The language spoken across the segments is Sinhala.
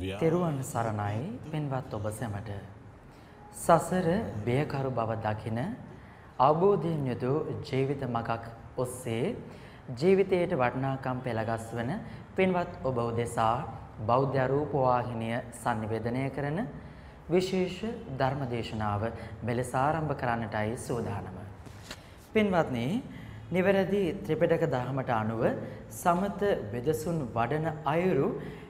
තෙරුවන් සරණයි පින්වත් ඔබ සැමට. සසර බයකරු බව දකින අවබෝධයෙන් යුතු ජීවිත මගක් ඔස්සේ ජීවිතයට වටිනාකම් පෙළගස්වන පින්වත් ඔබ උදෙසා බෞද්ධ රූප වාහිනිය sannivedanaya කරන විශේෂ ධර්ම දේශනාව මෙලෙස ආරම්භ කරන්නටයි සූදානම. පින්වත්නි, නිවැරදි ත්‍රිපිටක ධර්මයට අනුව සමත වෙදසුන් වඩන අයුරු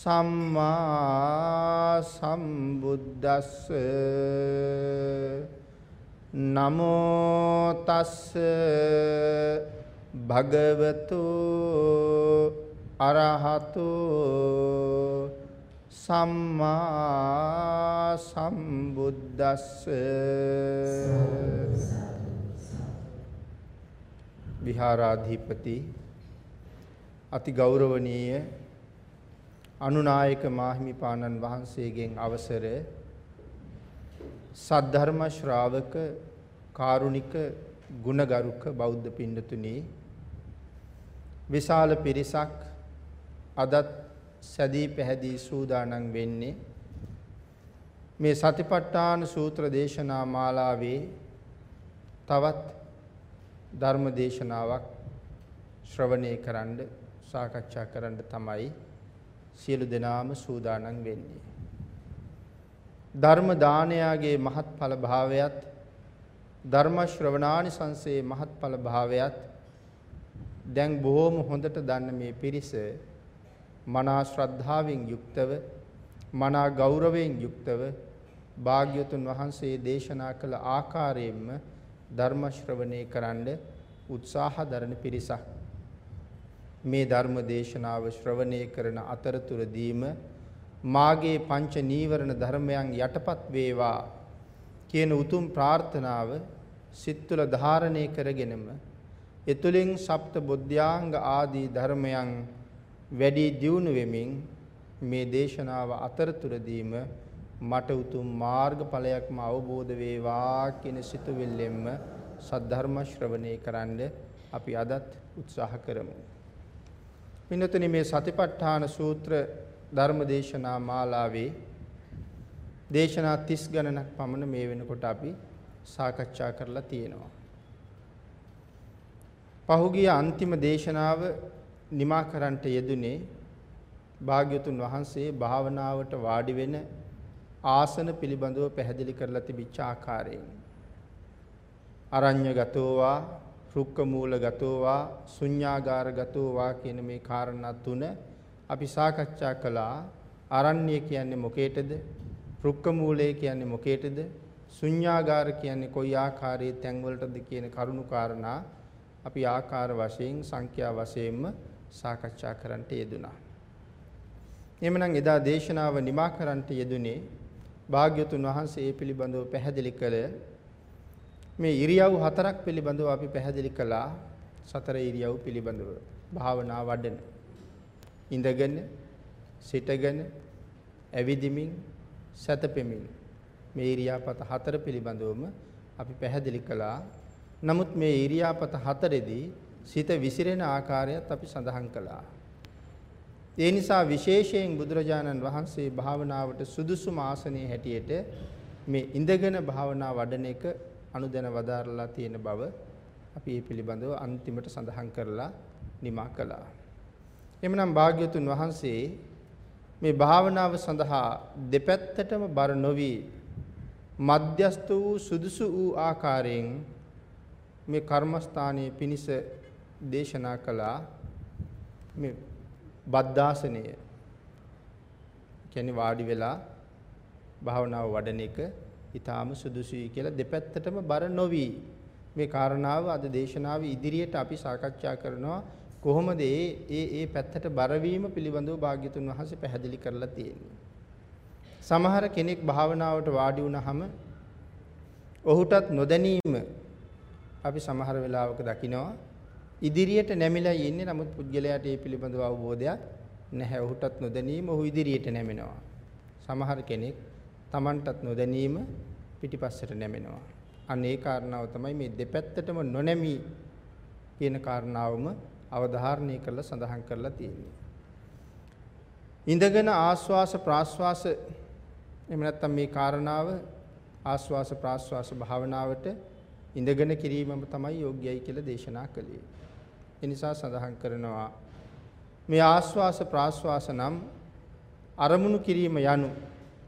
සම්මා සම්බුද්දස්ස නමෝ තස්ස භගවතු අරහතු සම්මා සම්බුද්දස්ස විහාරාධිපති අති ගෞරවනීය අනුනායක මාහිමිපාණන් වහන්සේගෙන් අවසර සද්ධර්ම ශ්‍රාවක කාරුණික ගුණගරුක බෞද්ධ පින්නතුනි විශාල පිරිසක් අදත් සැදී පැහැදී සූදානම් වෙන්නේ මේ සතිපට්ඨාන සූත්‍ර දේශනා මාලාවේ තවත් ධර්ම දේශනාවක් ශ්‍රවණය කරන්න සාකච්ඡා කරන්න තමයි සියලු දෙනාම සූදානම් වෙන්නේ. ධර්ම දානයාගේ මහත්ඵල භාවයත් ධර්ම ශ්‍රවණානිසංසයේ මහත්ඵල භාවයත් දැන් බොහොම හොඳට දන්න මේ පිරිස මනා ශ්‍රද්ධාවෙන් යුක්තව මනා ගෞරවයෙන් යුක්තව භාග්‍යතුන් වහන්සේ දේශනා කළ ආකාරයෙන්ම ධර්ම ශ්‍රවණය කරන්න උත්සාහ දරන පිරිසක් මේ ධර්ම දේශනාව ශ්‍රවණය කරන අතරතුරදීම මාගේ පංච නීවරණ ධර්මයන් යටපත් වේවා කියන උතුම් ප්‍රාර්ථනාව සිත් තුළ ධාරණය කරගෙනම එතුලින් සප්ත බුද්ධාංග ආදී ධර්මයන් වැඩි දියුණු වෙමින් මේ දේශනාව අතරතුරදීම මට උතුම් මාර්ගඵලයක්ම අවබෝධ වේවා කියන සිතුවිල්ලෙන්ම සද්ධර්ම ශ්‍රවණය කරන්න අපි අදත් උත්සාහ කරමු. පින්නතුනි මේ සතිපට්ඨාන සූත්‍ර ධර්ම දේශනා මාලාවේ දේශනා 30 ගණනක් පමණ මේ වෙනකොට අපි සාකච්ඡා කරලා තියෙනවා. පහුගිය අන්තිම දේශනාව නිමා කරන්නට යෙදුනේ භාග්‍යතුන් වහන්සේ භාවනාවට වාඩි වෙන ආසන පිළිබඳව පැහැදිලි කරලා තිබිච්ච ආකාරයෙන් අරඤ්‍යගතෝවා රුක්ක මූලගතෝවා ශුඤ්ඤාගාරගතෝවා කියන මේ කාරණා තුන අපි සාකච්ඡා කළා. අරණ්‍ය කියන්නේ මොකේටද? රුක්ක මූලය කියන්නේ මොකේටද? ශුඤ්ඤාගාර කියන්නේ කොයි ආකාරයේ තැන්වලටද කියන කරුණු කාරණා අපි ආකාර වශයෙන් සංඛ්‍යා වශයෙන්ම සාකච්ඡා කරන්නට යෙදුනා. එhmenan එදා දේශනාව නිමා කරන්නට යෙදුනේ භාග්‍යතුන් වහන්සේ ඒ පිළිබඳව පැහැදිලි කළ මේ ඉරියව් හතරක් පිළිබඳව අපි පැහැදිලි කළා. සතර ඉරියව් පිළිබඳව. භාවනා වඩන ඉඳගෙන සිටගෙන ඇවිදිමින් සැතපෙමින්. මේ ඉරියාපත හතර පිළිබඳවම අපි පැහැදිලි කළා. නමුත් මේ ඉරියාපත හතරෙදී සිත විසිරෙන ආකාරයත් අපි සඳහන් කළා. ඒ නිසා විශේෂයෙන් බුදුරජාණන් වහන්සේ භාවනාවට සුදුසුම ආසනයේ හැටියට මේ ඉඳගෙන භාවනා වඩන එක අනුදැන වදාරලා තියෙන බව අපි මේ පිළිබඳව අන්තිමට සඳහන් කරලා නිමා කළා. එhmenan භාග්‍යතුන් වහන්සේ මේ භාවනාව සඳහා දෙපැත්තටම බර නොවි මධ්‍යස්ත වූ සුදුසු වූ ආකාරයෙන් මේ කර්මස්ථානයේ පිනිස දේශනා කළා මේ බද්දාසනය කියන්නේ වාඩි වෙලා භාවනාව වඩන එක ඊටාම සුදුසුයි කියලා දෙපැත්තටම බර නොවි මේ කාරණාව අද දේශනාවේ ඉදිරියට අපි සාකච්ඡා කරනවා කොහොමද ඒ ඒ ඒ පැත්තට බර වීම පිළිබඳව භාග්‍යතුන් වහන්සේ පැහැදිලි කරලා තියෙන්නේ. සමහර කෙනෙක් භාවනාවට වාඩි වුණාම ඔහුටත් නොදැනීම අපි සමහර වෙලාවක දකිනවා ඉදිරියට නැමිලා ඉන්නේ නමුත් පුද්ගලයාට ඒ පිළිබඳව අවබෝධයක් නැහැ. ඔහුටත් නොදැනීම ඔහු ඉදිරියට නැමෙනවා. සමහර කෙනෙක් Tamanටත් නොදැනීම පිටිපස්සට නැමෙනවා. අන්න ඒ කාරණාව තමයි මේ දෙපැත්තටම නොනැමී කියන කාරණාවම අවධාරණය කරලා සඳහන් කරලා තියෙන්නේ. ඉඳගෙන ආස්වාස ප්‍රාස්වාස එහෙම නැත්නම් මේ කාරණාව ආස්වාස ප්‍රාස්වාස භාවනාවට ඉඳගෙන කිරීමම තමයි යෝග්‍යයි කියලා දේශනා කළේ. ඒ නිසා සඳහන් කරනවා මේ ආස්වාස ප්‍රාස්වාස නම් අරමුණු කිරීම යනු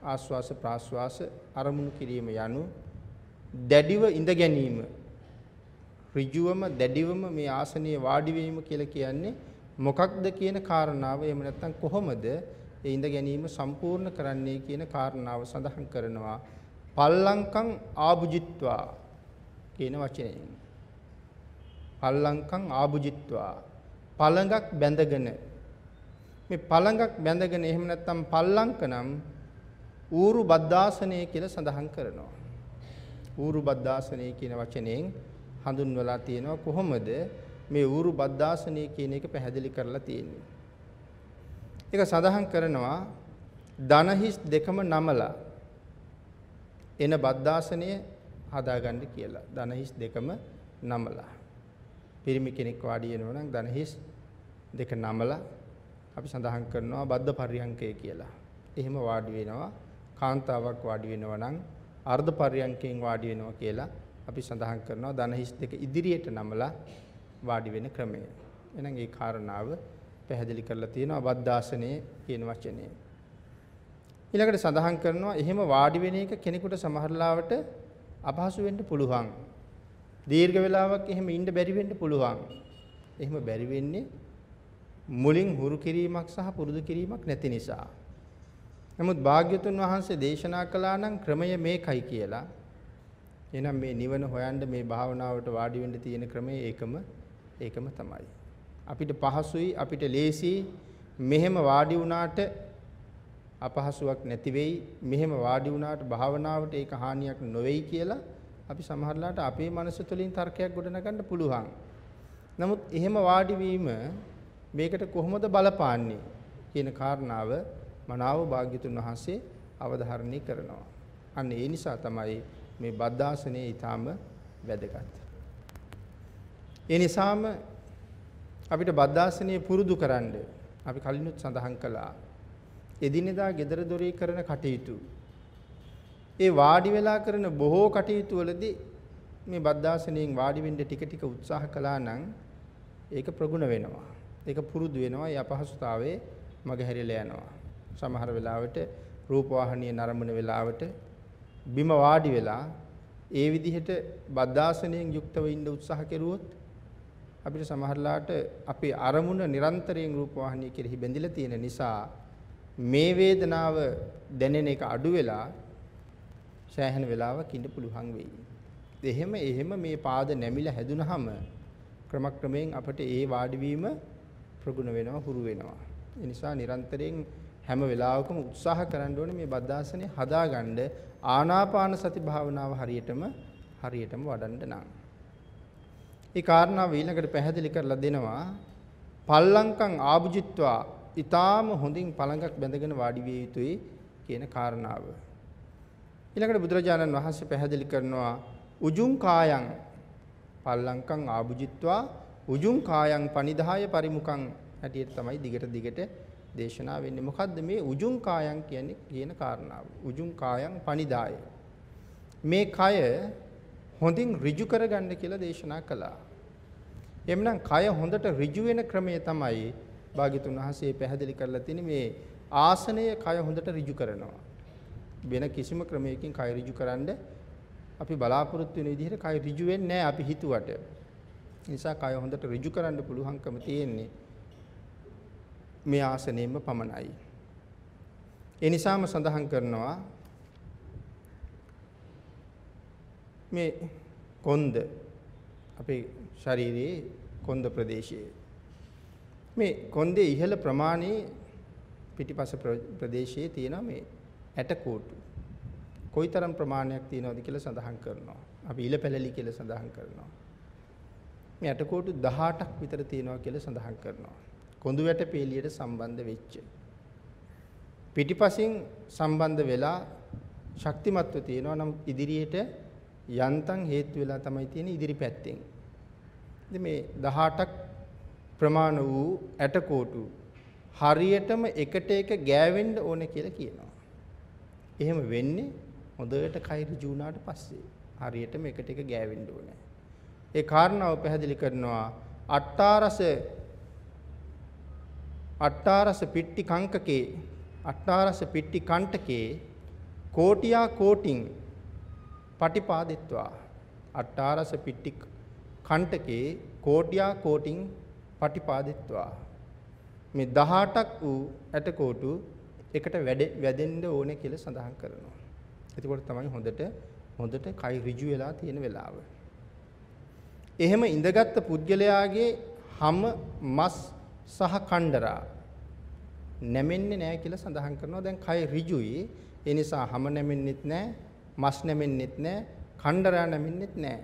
ආස්වාස ප්‍රාස්වාස අරමුණු කිරීම යනු දැඩිව ඉඳ ගැනීම. ඍජුවම දැඩිවම මේ ආසනයේ වාඩි වීම කියලා කියන්නේ මොකක්ද කියන කාරණාව එහෙම නැත්නම් කොහොමද ඒ ඉඳ ගැනීම සම්පූර්ණ කරන්නේ කියන කාරණාව සඳහන් කරනවා. පල්ලංකං ආභුජිත්වා කියන වචනයෙන්. පල්ලංකං ආභුජිත්වා. පළඟක් බැඳගෙන. මේ පළඟක් බැඳගෙන එහෙම නැත්නම් පල්ලංක නම් ඌරු බද්දාසනය කියලා සඳහන් කරනවා. ඌරු බද්දාසනය කියන වචනයෙන් හඳුන්වලා තියෙනවා කොහොමද මේ ඌරු බද්දාසනය කියන එක පැහැදිලි කරලා තියෙන්නේ. ඒක සඳහන් කරනවා ධනහිස් දෙකම නමලා එන බද්දාසනය හදාගන්න කියලා. ධනහිස් දෙකම නමලා. පිරිමි කෙනෙක් වාඩි වෙනවා නම් ධනහිස් දෙක නමලා අපි සඳහන් කරනවා බද්ද පරියංකය කියලා. එහෙම වාඩි වෙනවා කාන්තාවක් වාඩි වෙනවා නම් අර්ධ පරියංකයෙන් වාඩි වෙනවා කියලා අපි සඳහන් කරනවා ධනහිස් දෙක ඉදිරියට නමලා වාඩි වෙන ක්‍රමය. එහෙනම් ඒ කාරණාව පැහැදිලි කරලා තියෙනවා බද්දාසනයේ කියන වචනේ. ඊළඟට සඳහන් කරනවා එහෙම වාඩි වෙන එක කෙනෙකුට සමහරලාවට අපහසු වෙන්න පුළුවන්. දීර්ඝ වේලාවක් එහෙම ඉන්න බැරි වෙන්න පුළුවන්. එහෙම බැරි වෙන්නේ මුලින් හුරු කිරීමක් සහ පුරුදු කිරීමක් නැති නිසා. නමුත් භාග්‍යතුන් වහන්සේ දේශනා කළා නම් ක්‍රමය මේකයි කියලා. එහෙනම් මේ නිවන හොයන්න මේ භාවනාවට වාඩි වෙන්න තියෙන ක්‍රමය ඒකම ඒකම තමයි. අපිට පහසුයි අපිට ලේසි මෙහෙම වාඩි වුණාට අපහසුයක් නැති වෙයි මෙහෙම වාඩි වුණාට භාවනාවට ඒක හානියක් නොවේයි කියලා අපි සමහරලාට අපේ මනස තුළින් තර්කයක් ගොඩනගන්න පුළුවන්. නමුත් එහෙම වාඩි වීම මේකට කොහොමද බලපාන්නේ කියන කාරණාව මනාව භාග්‍යතුන් වහන්සේ අවධාරණය කරනවා. අන්න ඒ නිසා තමයි මේ බද්ධාසනයේ ඊටාම වැදගත්. ඒ නිසාම අපිට බද්ධාසනය පුරුදු කරන්න අපි කලිනුත් සඳහන් කළා. එදිනෙදා gedara dore කරන කටයුතු. ඒ වාඩි වෙලා කරන බොහෝ කටයුතු වලදී මේ බද්ධාසනයෙන් වාඩි වෙන්න ටික ටික උත්සාහ කළා නම් ඒක ප්‍රගුණ වෙනවා. ඒක පුරුදු වෙනවා. ඒ අපහසුතාවයේ මගහැරිලා යනවා. සමහර වෙලාවට රූප වාහනීය නරඹන වෙලාවට බිම වාඩි වෙලා ඒ විදිහට බද්ධාසනයෙන් යුක්තව ඉන්න උත්සාහ කෙරුවොත් අපිට සමහරලාට අපේ අරමුණ නිරන්තරයෙන් රූප වාහනීය කෙරෙහි බැඳිලා තියෙන නිසා මේ වේදනාව දැනෙන එක අඩු වෙලා සෑහෙන වෙලාවක් ඉන්න පුළුවන් වෙයි. එහෙම එහෙම මේ පාද නැමිලා හැදුනහම ක්‍රමක්‍රමයෙන් අපිට ඒ වාඩි වීම ප්‍රගුණ වෙනවා හුරු වෙනවා. ඒ නිසා නිරන්තරයෙන් හැම වෙලාවකම උත්සාහ කරන්න ඕනේ මේ බද්ධාසනේ හදාගන්න ආනාපාන සති භාවනාව හරියටම හරියටම වඩන්න නම්. ඒ කාරණාව ඊළඟට පැහැදිලි කරලා දෙනවා පල්ලංකම් ආභුජිත්වා ඊටාම හොඳින් පළඟක් බැඳගෙන වාඩි විය යුතුයි කියන කාරණාව. ඊළඟට බුදුරජාණන් වහන්සේ පැහැදිලි කරනවා උජුං කායං පල්ලංකම් ආභුජිත්වා උජුං කායං පනිදාය පරිමුඛං හැටියට තමයි දිගට දිගට දේශනා වෙන්නේ. මොකද්ද මේ උජුං කායං කියන්නේ කියන කාරණාව. උජුං කායං පනිදාය. මේ කය හොඳින් ඍජු කරගන්න කියලා දේශනා කළා. එම්නම් කය හොඳට ඍජු වෙන ක්‍රමය තමයි භාග්‍යතුන් වහන්සේ පැහැදිලි කරලා තියෙන්නේ මේ ආසනය කය හොඳට ඍජු කරනවා. වෙන කිසිම ක්‍රමයකින් කය ඍජු කරන්න අපි බලාපොරොත්තු වෙන විදිහට කය ඍජු වෙන්නේ නැහැ අපි හිතුවට. නිසා කය හොඳට ඍජු කරන්න පුළුවන්කම තියෙන්නේ මේ ආසනයෙම පමණයි. ඒ නිසාම සඳහන් කරනවා මේ කොන්ද අපේ ශරීරයේ කොන්ද ප්‍රදේශයේ මේ කොන්දේ ඉහළ ප්‍රමාණයේ පිටිපස ප්‍රදේශයේ තියෙන මේ ඇටකෝටු කොයිතරම් ප්‍රමාණයක් තියෙනවද කියලා සඳහන් කරනවා. අපි ඉල පැලලි කියලා සඳහන් කරනවා. මේ ඇටකෝටු 18ක් විතර තියෙනවා කියලා සඳහන් කරනවා. කොඳු වැට පේලියට සම්බන්ධ වෙච්ච. පිටිපසින් සම්බන්ධ වෙලා ශක්තිමත්ව තියෙනවා නම් ඉදිරියට යන්තම් හේතු වෙලා තමයි තියෙන්නේ ඉදිරි පැත්තෙන්. ඉතින් මේ 18ක් ප්‍රමාණ වූ ඇටකොටු හරියටම එකට එක ගෑවෙන්න ඕනේ කියලා කියනවා. එහෙම වෙන්නේ හොඳට කය ඍජු වුණාට පස්සේ. හරියටම එකට එක ගෑවෙන්න ඕනේ. ඒ කාරණාව පැහැදිලි කරනවා අට්ටාරස අට්ටාරස පිට්ටි කංකකේ අට්ටාරස පිට්ටි කණ්ඨකේ කෝටියා කෝටින් පටිපාදිත්වා අට්ටාරස පිට්ටි කණ්ඨකේ කෝටියා කෝටින් පටිපාදිත්වා මේ 18ක් වූ ඇටකොටු එකට වැදෙන්න ඕනේ කියලා සඳහන් කරනවා. එතකොට තමයි හොඳට හොඳට කයි ඍජු වෙලා තියෙන වෙලාව. එහෙම ඉඳගත්තු පුද්ගලයාගේ හැම මස් සහ කණ්ඩරා නැමෙන්නේ නැහැ කියලා සඳහන් කරනවා. දැන් කය ඍජුයි. ඒ නිසා හැම නැමෙන්නෙත් නැහැ, මස් නැමෙන්නෙත් නැහැ, කණ්ඩරා නැමෙන්නෙත් නැහැ.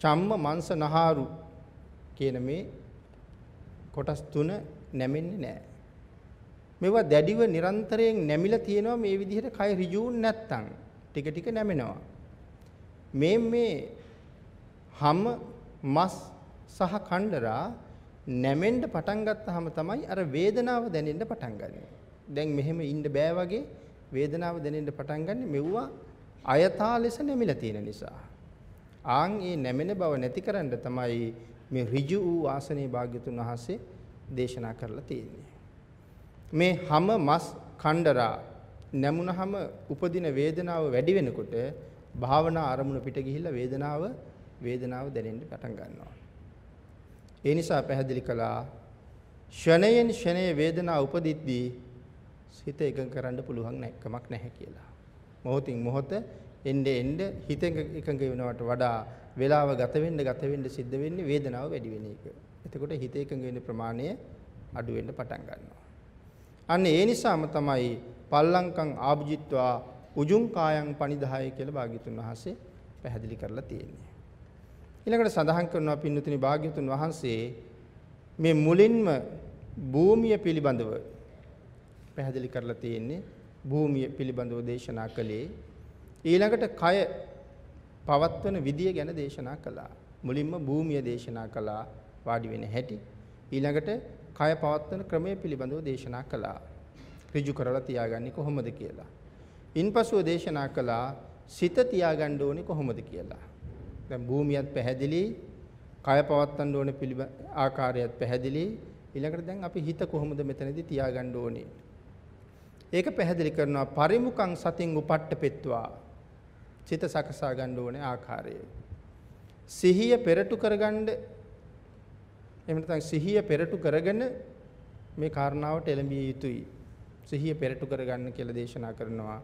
චම්ම මංශ නහාරු කියන මේ කොටස් තුන නැමෙන්නේ නැහැ. මේවා දැඩිව නිරන්තරයෙන් නැමිලා තියෙනවා මේ විදිහට කය ඍජුුන් නැත්තම් ටික ටික නැමෙනවා. මේ මේ හැම මස් සහ කණ්ඩරා නැමෙන්න පටන් ගත්තාම තමයි අර වේදනාව දැනෙන්න පටන් ගන්නේ. දැන් මෙහෙම ඉන්න බෑ වගේ වේදනාව දැනෙන්න පටන් ගන්න මෙව්වා අයථා ලෙස නැමිලා තියෙන නිසා. ආන් ඒ නැමෙන බව නැතිකරන්න තමයි මේ ඍජු වූ ආසනේ භාග්‍යතුන් වහන්සේ දේශනා කරලා තියෙන්නේ. මේ හැම මස් කණ්ඩරා නැමුණහම උපදින වේදනාව වැඩි වෙනකොට භාවනා අරමුණ පිට ගිහිල්ලා වේදනාව වේදනාව දැනෙන්න පටන් ගන්නවා. ඒ නිසා පැහැදිලි කළා ෂණයෙන් ෂණයේ වේදනාව උපදිද්දී හිත එකඟ කරන්න පුළුවන් නැක්කමක් නැහැ කියලා. මොහොතින් මොහොත එnde එnde හිත එකඟ වෙනවට වඩා වේලාව ගත වෙන්න ගත වෙන්න සිද්ධ වෙන්නේ වේදනාව වැඩි වෙන එක. එතකොට හිත එකඟ වෙන ප්‍රමාණය අඩු වෙන්න පටන් ගන්නවා. අන්න ඒ නිසාම තමයි පල්ලංකං ආභජිත්වා උජුං කායං පනිදාය කියලා භාග්‍යතුන් වහන්සේ පැහැදිලි කරලා තියෙන්නේ. ඊළඟට සඳහන් කරනවා පින්නතුනි භාග්‍යතුන් වහන්සේ මේ මුලින්ම භූමිය පිළිබඳව පැහැදිලි කරලා තියෙන්නේ භූමිය පිළිබඳව දේශනා කළේ ඊළඟට කය පවත්වන විදිය ගැන දේශනා කළා. මුලින්ම භූමිය දේශනා කළා වාඩි වෙන හැටි. ඊළඟට කය පවත්වන ක්‍රමය පිළිබඳව දේශනා කළා. ඍජු කරලා තියාගන්නේ කොහොමද කියලා. ඉන්පසුව දේශනා කළා සිත තියාගන්න ඕනේ කොහොමද කියලා. දැන් භූමියත් පැහැදිලි, කය පවත්වන්න ඕනේ පිළිබ ආකාරයත් පැහැදිලි. ඊළඟට දැන් අපි හිත කොහොමද මෙතනදී තියාගන්න ඕනේ? ඒක පැහැදිලි කරනවා පරිමුඛං සතින් උපට්ඨපෙත්වා. සිත සකසා ගන්න ඕනේ ආකාරය. සිහිය පෙරටු කරගන්න එහෙම නැත්නම් සිහිය පෙරටු කරගෙන මේ කාරණාවට එළඹිය යුතුයි. සිහිය පෙරටු කරගන්න කියලා දේශනා කරනවා.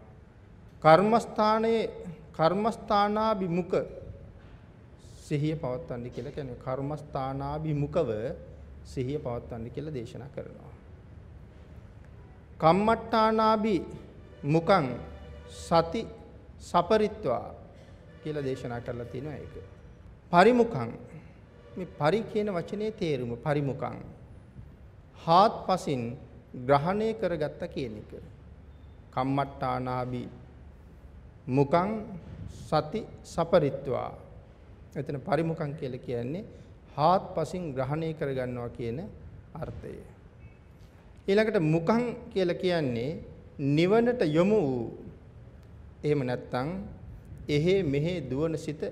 කර්මස්ථානයේ කර්මස්ථානාභිමුඛ සිහිය පවත්වන්න කියලා කියන්නේ කර්මස්ථානාභිමුඛව සිහිය පවත්වන්න කියලා දේශනා කරනවා. කම්මට්ටානාභි මුකං සති සපරිත්වා කියලා දේශනා කරලා තියෙනවා ඒක. පරිමුඛං මේ පරි කියන වචනේ තේරුම පරිමුඛං හාත්පසින් ග්‍රහණය කරගත්ත කියන එක. කම්මට්ටානාභි මුකං සති සපරිත්වා එතන පරිමුඛං කියලා කියන්නේ හාත්පසින් ග්‍රහණය කරගන්නවා කියන අර්ථය. ඊළඟට මුඛං කියලා කියන්නේ නිවනට යොමු වූ එහෙම නැත්නම් එහෙ මෙහෙ දුවන සිත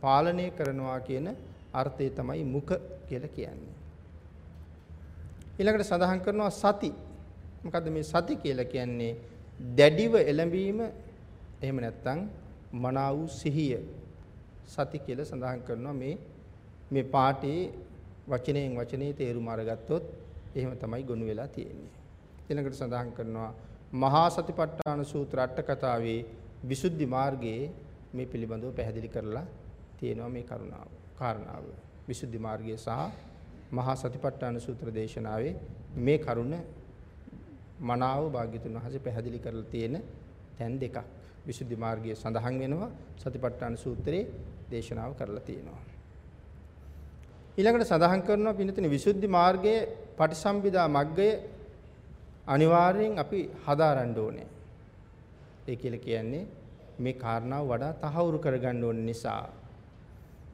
පාලනය කරනවා කියන අර්ථය තමයි මුඛ කියලා කියන්නේ. ඊළඟට සඳහන් කරනවා සති. මොකද්ද මේ සති කියලා කියන්නේ? දැඩිව එළඹීම එහෙම නැත්නම් මනා වූ සිහිය සති කියලා සඳහන් කරනවා මේ මේ පාඨයේ වචනයෙන් වචනේ තේරුම අරගත්තොත් එහෙම තමයි ගොනු වෙලා තියෙන්නේ. ඊළඟට සඳහන් කරනවා මහා සතිපට්ඨාන සූත්‍ර අට කතාවේ විසුද්ධි මාර්ගයේ මේ පිළිබඳව පැහැදිලි කරලා තියෙනවා මේ කරුණාව. කාරණාව. විසුද්ධි මාර්ගය සහ මහා සතිපට්ඨාන සූත්‍ර දේශනාවේ මේ කරුණ මනාව භාග්‍යතුන් වහන්සේ පැහැදිලි කරලා තියෙන තැන් දෙකක්. විසුද්ධි මාර්ගයේ සඳහන් වෙනවා සතිපට්ඨාන සූත්‍රයේ දේශනාව කරලා තියෙනවා. ඊළඟට සඳහන් කරනවා පින්නතුනි විසුද්ධි මාර්ගයේ පටිසම්භිදා මග්ගය අනිවාර්යෙන් අපි හදාරන්න ඕනේ. ඒ කියලා කියන්නේ මේ කාරණාව වඩා තහවුරු කරගන්න ඕන නිසා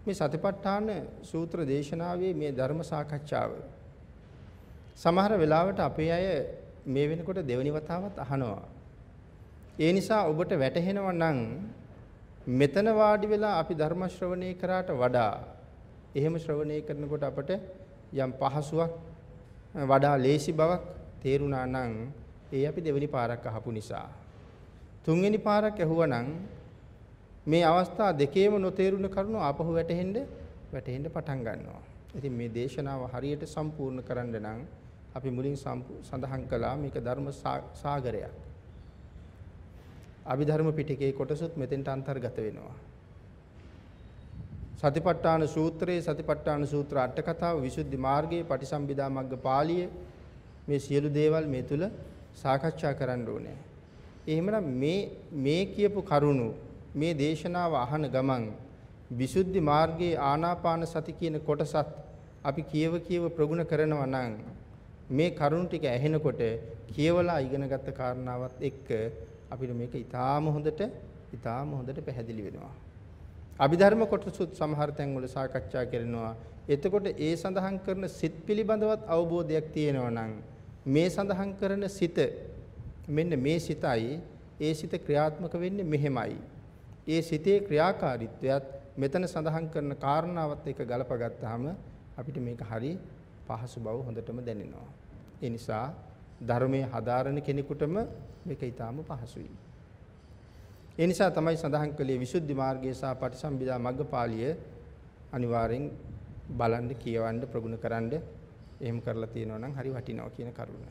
මේ සතිපට්ඨාන සූත්‍ර දේශනාවේ මේ ධර්ම සාකච්ඡාව සමහර වෙලාවට අපේ අය මේ වෙනකොට දෙවනි වතාවත් අහනවා. ඒ නිසා ඔබට වැටහෙනවා නම් මෙතන වාඩි වෙලා අපි ධර්ම ශ්‍රවණය කරාට වඩා එහෙම ශ්‍රවණය කරනකොට අපට යම් පහසුවක් වඩා ලේසි බවක් තේරුණා නම් ඒ අපි දෙවෙනි පාරක් අහපු නිසා. තුන්වෙනි පාරක් ඇහුවනම් මේ අවස්ථා දෙකේම නොතේරුණ කරුණු ආපහු වැටෙන්න වැටෙන්න පටන් ගන්නවා. ඉතින් මේ දේශනාව හරියට සම්පූර්ණ කරන්න නම් අපි මුලින් සඳහන් කළා මේක ධර්ම සාගරයක්. අභිධර්ම පිටකයේ කොටසුත් මෙතෙන්ට අන්තර්ගත වෙනවා. සතිපට්ඨාන සූත්‍රයේ සතිපට්ඨාන සූත්‍ර අට කතාව විසුද්ධි මාර්ගයේ පටිසම්භිදා මග්ග පාළිය මේ සියලු දේවල් මේ තුල සාකච්ඡා කරන්න ඕනේ. එහෙමනම් මේ මේ කියපු කරුණු මේ දේශනාව අහන ගමන් විසුද්ධි මාර්ගයේ ආනාපාන සති කියන කොටසත් අපි කියව කියව ප්‍රගුණ කරනවා නම් මේ කරුණු ටික ඇහෙනකොට කියවලා ඉගෙනගත්ත කාරණාවත් එක්ක අපිට මේක ඊටාම හොඳට ඊටාම හොඳට පැහැදිලි වෙනවා. අභිධර්ම කොටසුත් සමහර තැන්වල සාකච්ඡා කරනවා. එතකොට ඒ සඳහන් කරන සිත් පිළිබඳවත් අවබෝධයක් තියෙනවා නම් මේ සඳහන් කරන සිත මෙන්න මේ සිතයි ඒ සිත ක්‍රියාත්මක වෙන්නේ මෙහෙමයි. ඒ සිතේ ක්‍රියාකාරීත්වයත් මෙතන සඳහන් කරන කාරණාවත් එක්ක ගලපගත්තාම අපිට මේක හරි පහසු බව හොඳටම දැනෙනවා. ඒ නිසා ධර්මයේ හදාරන කෙනෙකුටම මේක ඊටාම පහසුයි. ඒ නිසා තමයි සඳහන් කළේ විසුද්ධි මාර්ගය සහ පටිසම්භිදා මග්ගපාළිය අනිවාර්යෙන් බලන්න කියවන්න ප්‍රගුණ කරන්න එහෙම කරලා තියෙනවා නම් හරි වටිනවා කියන කරුණ.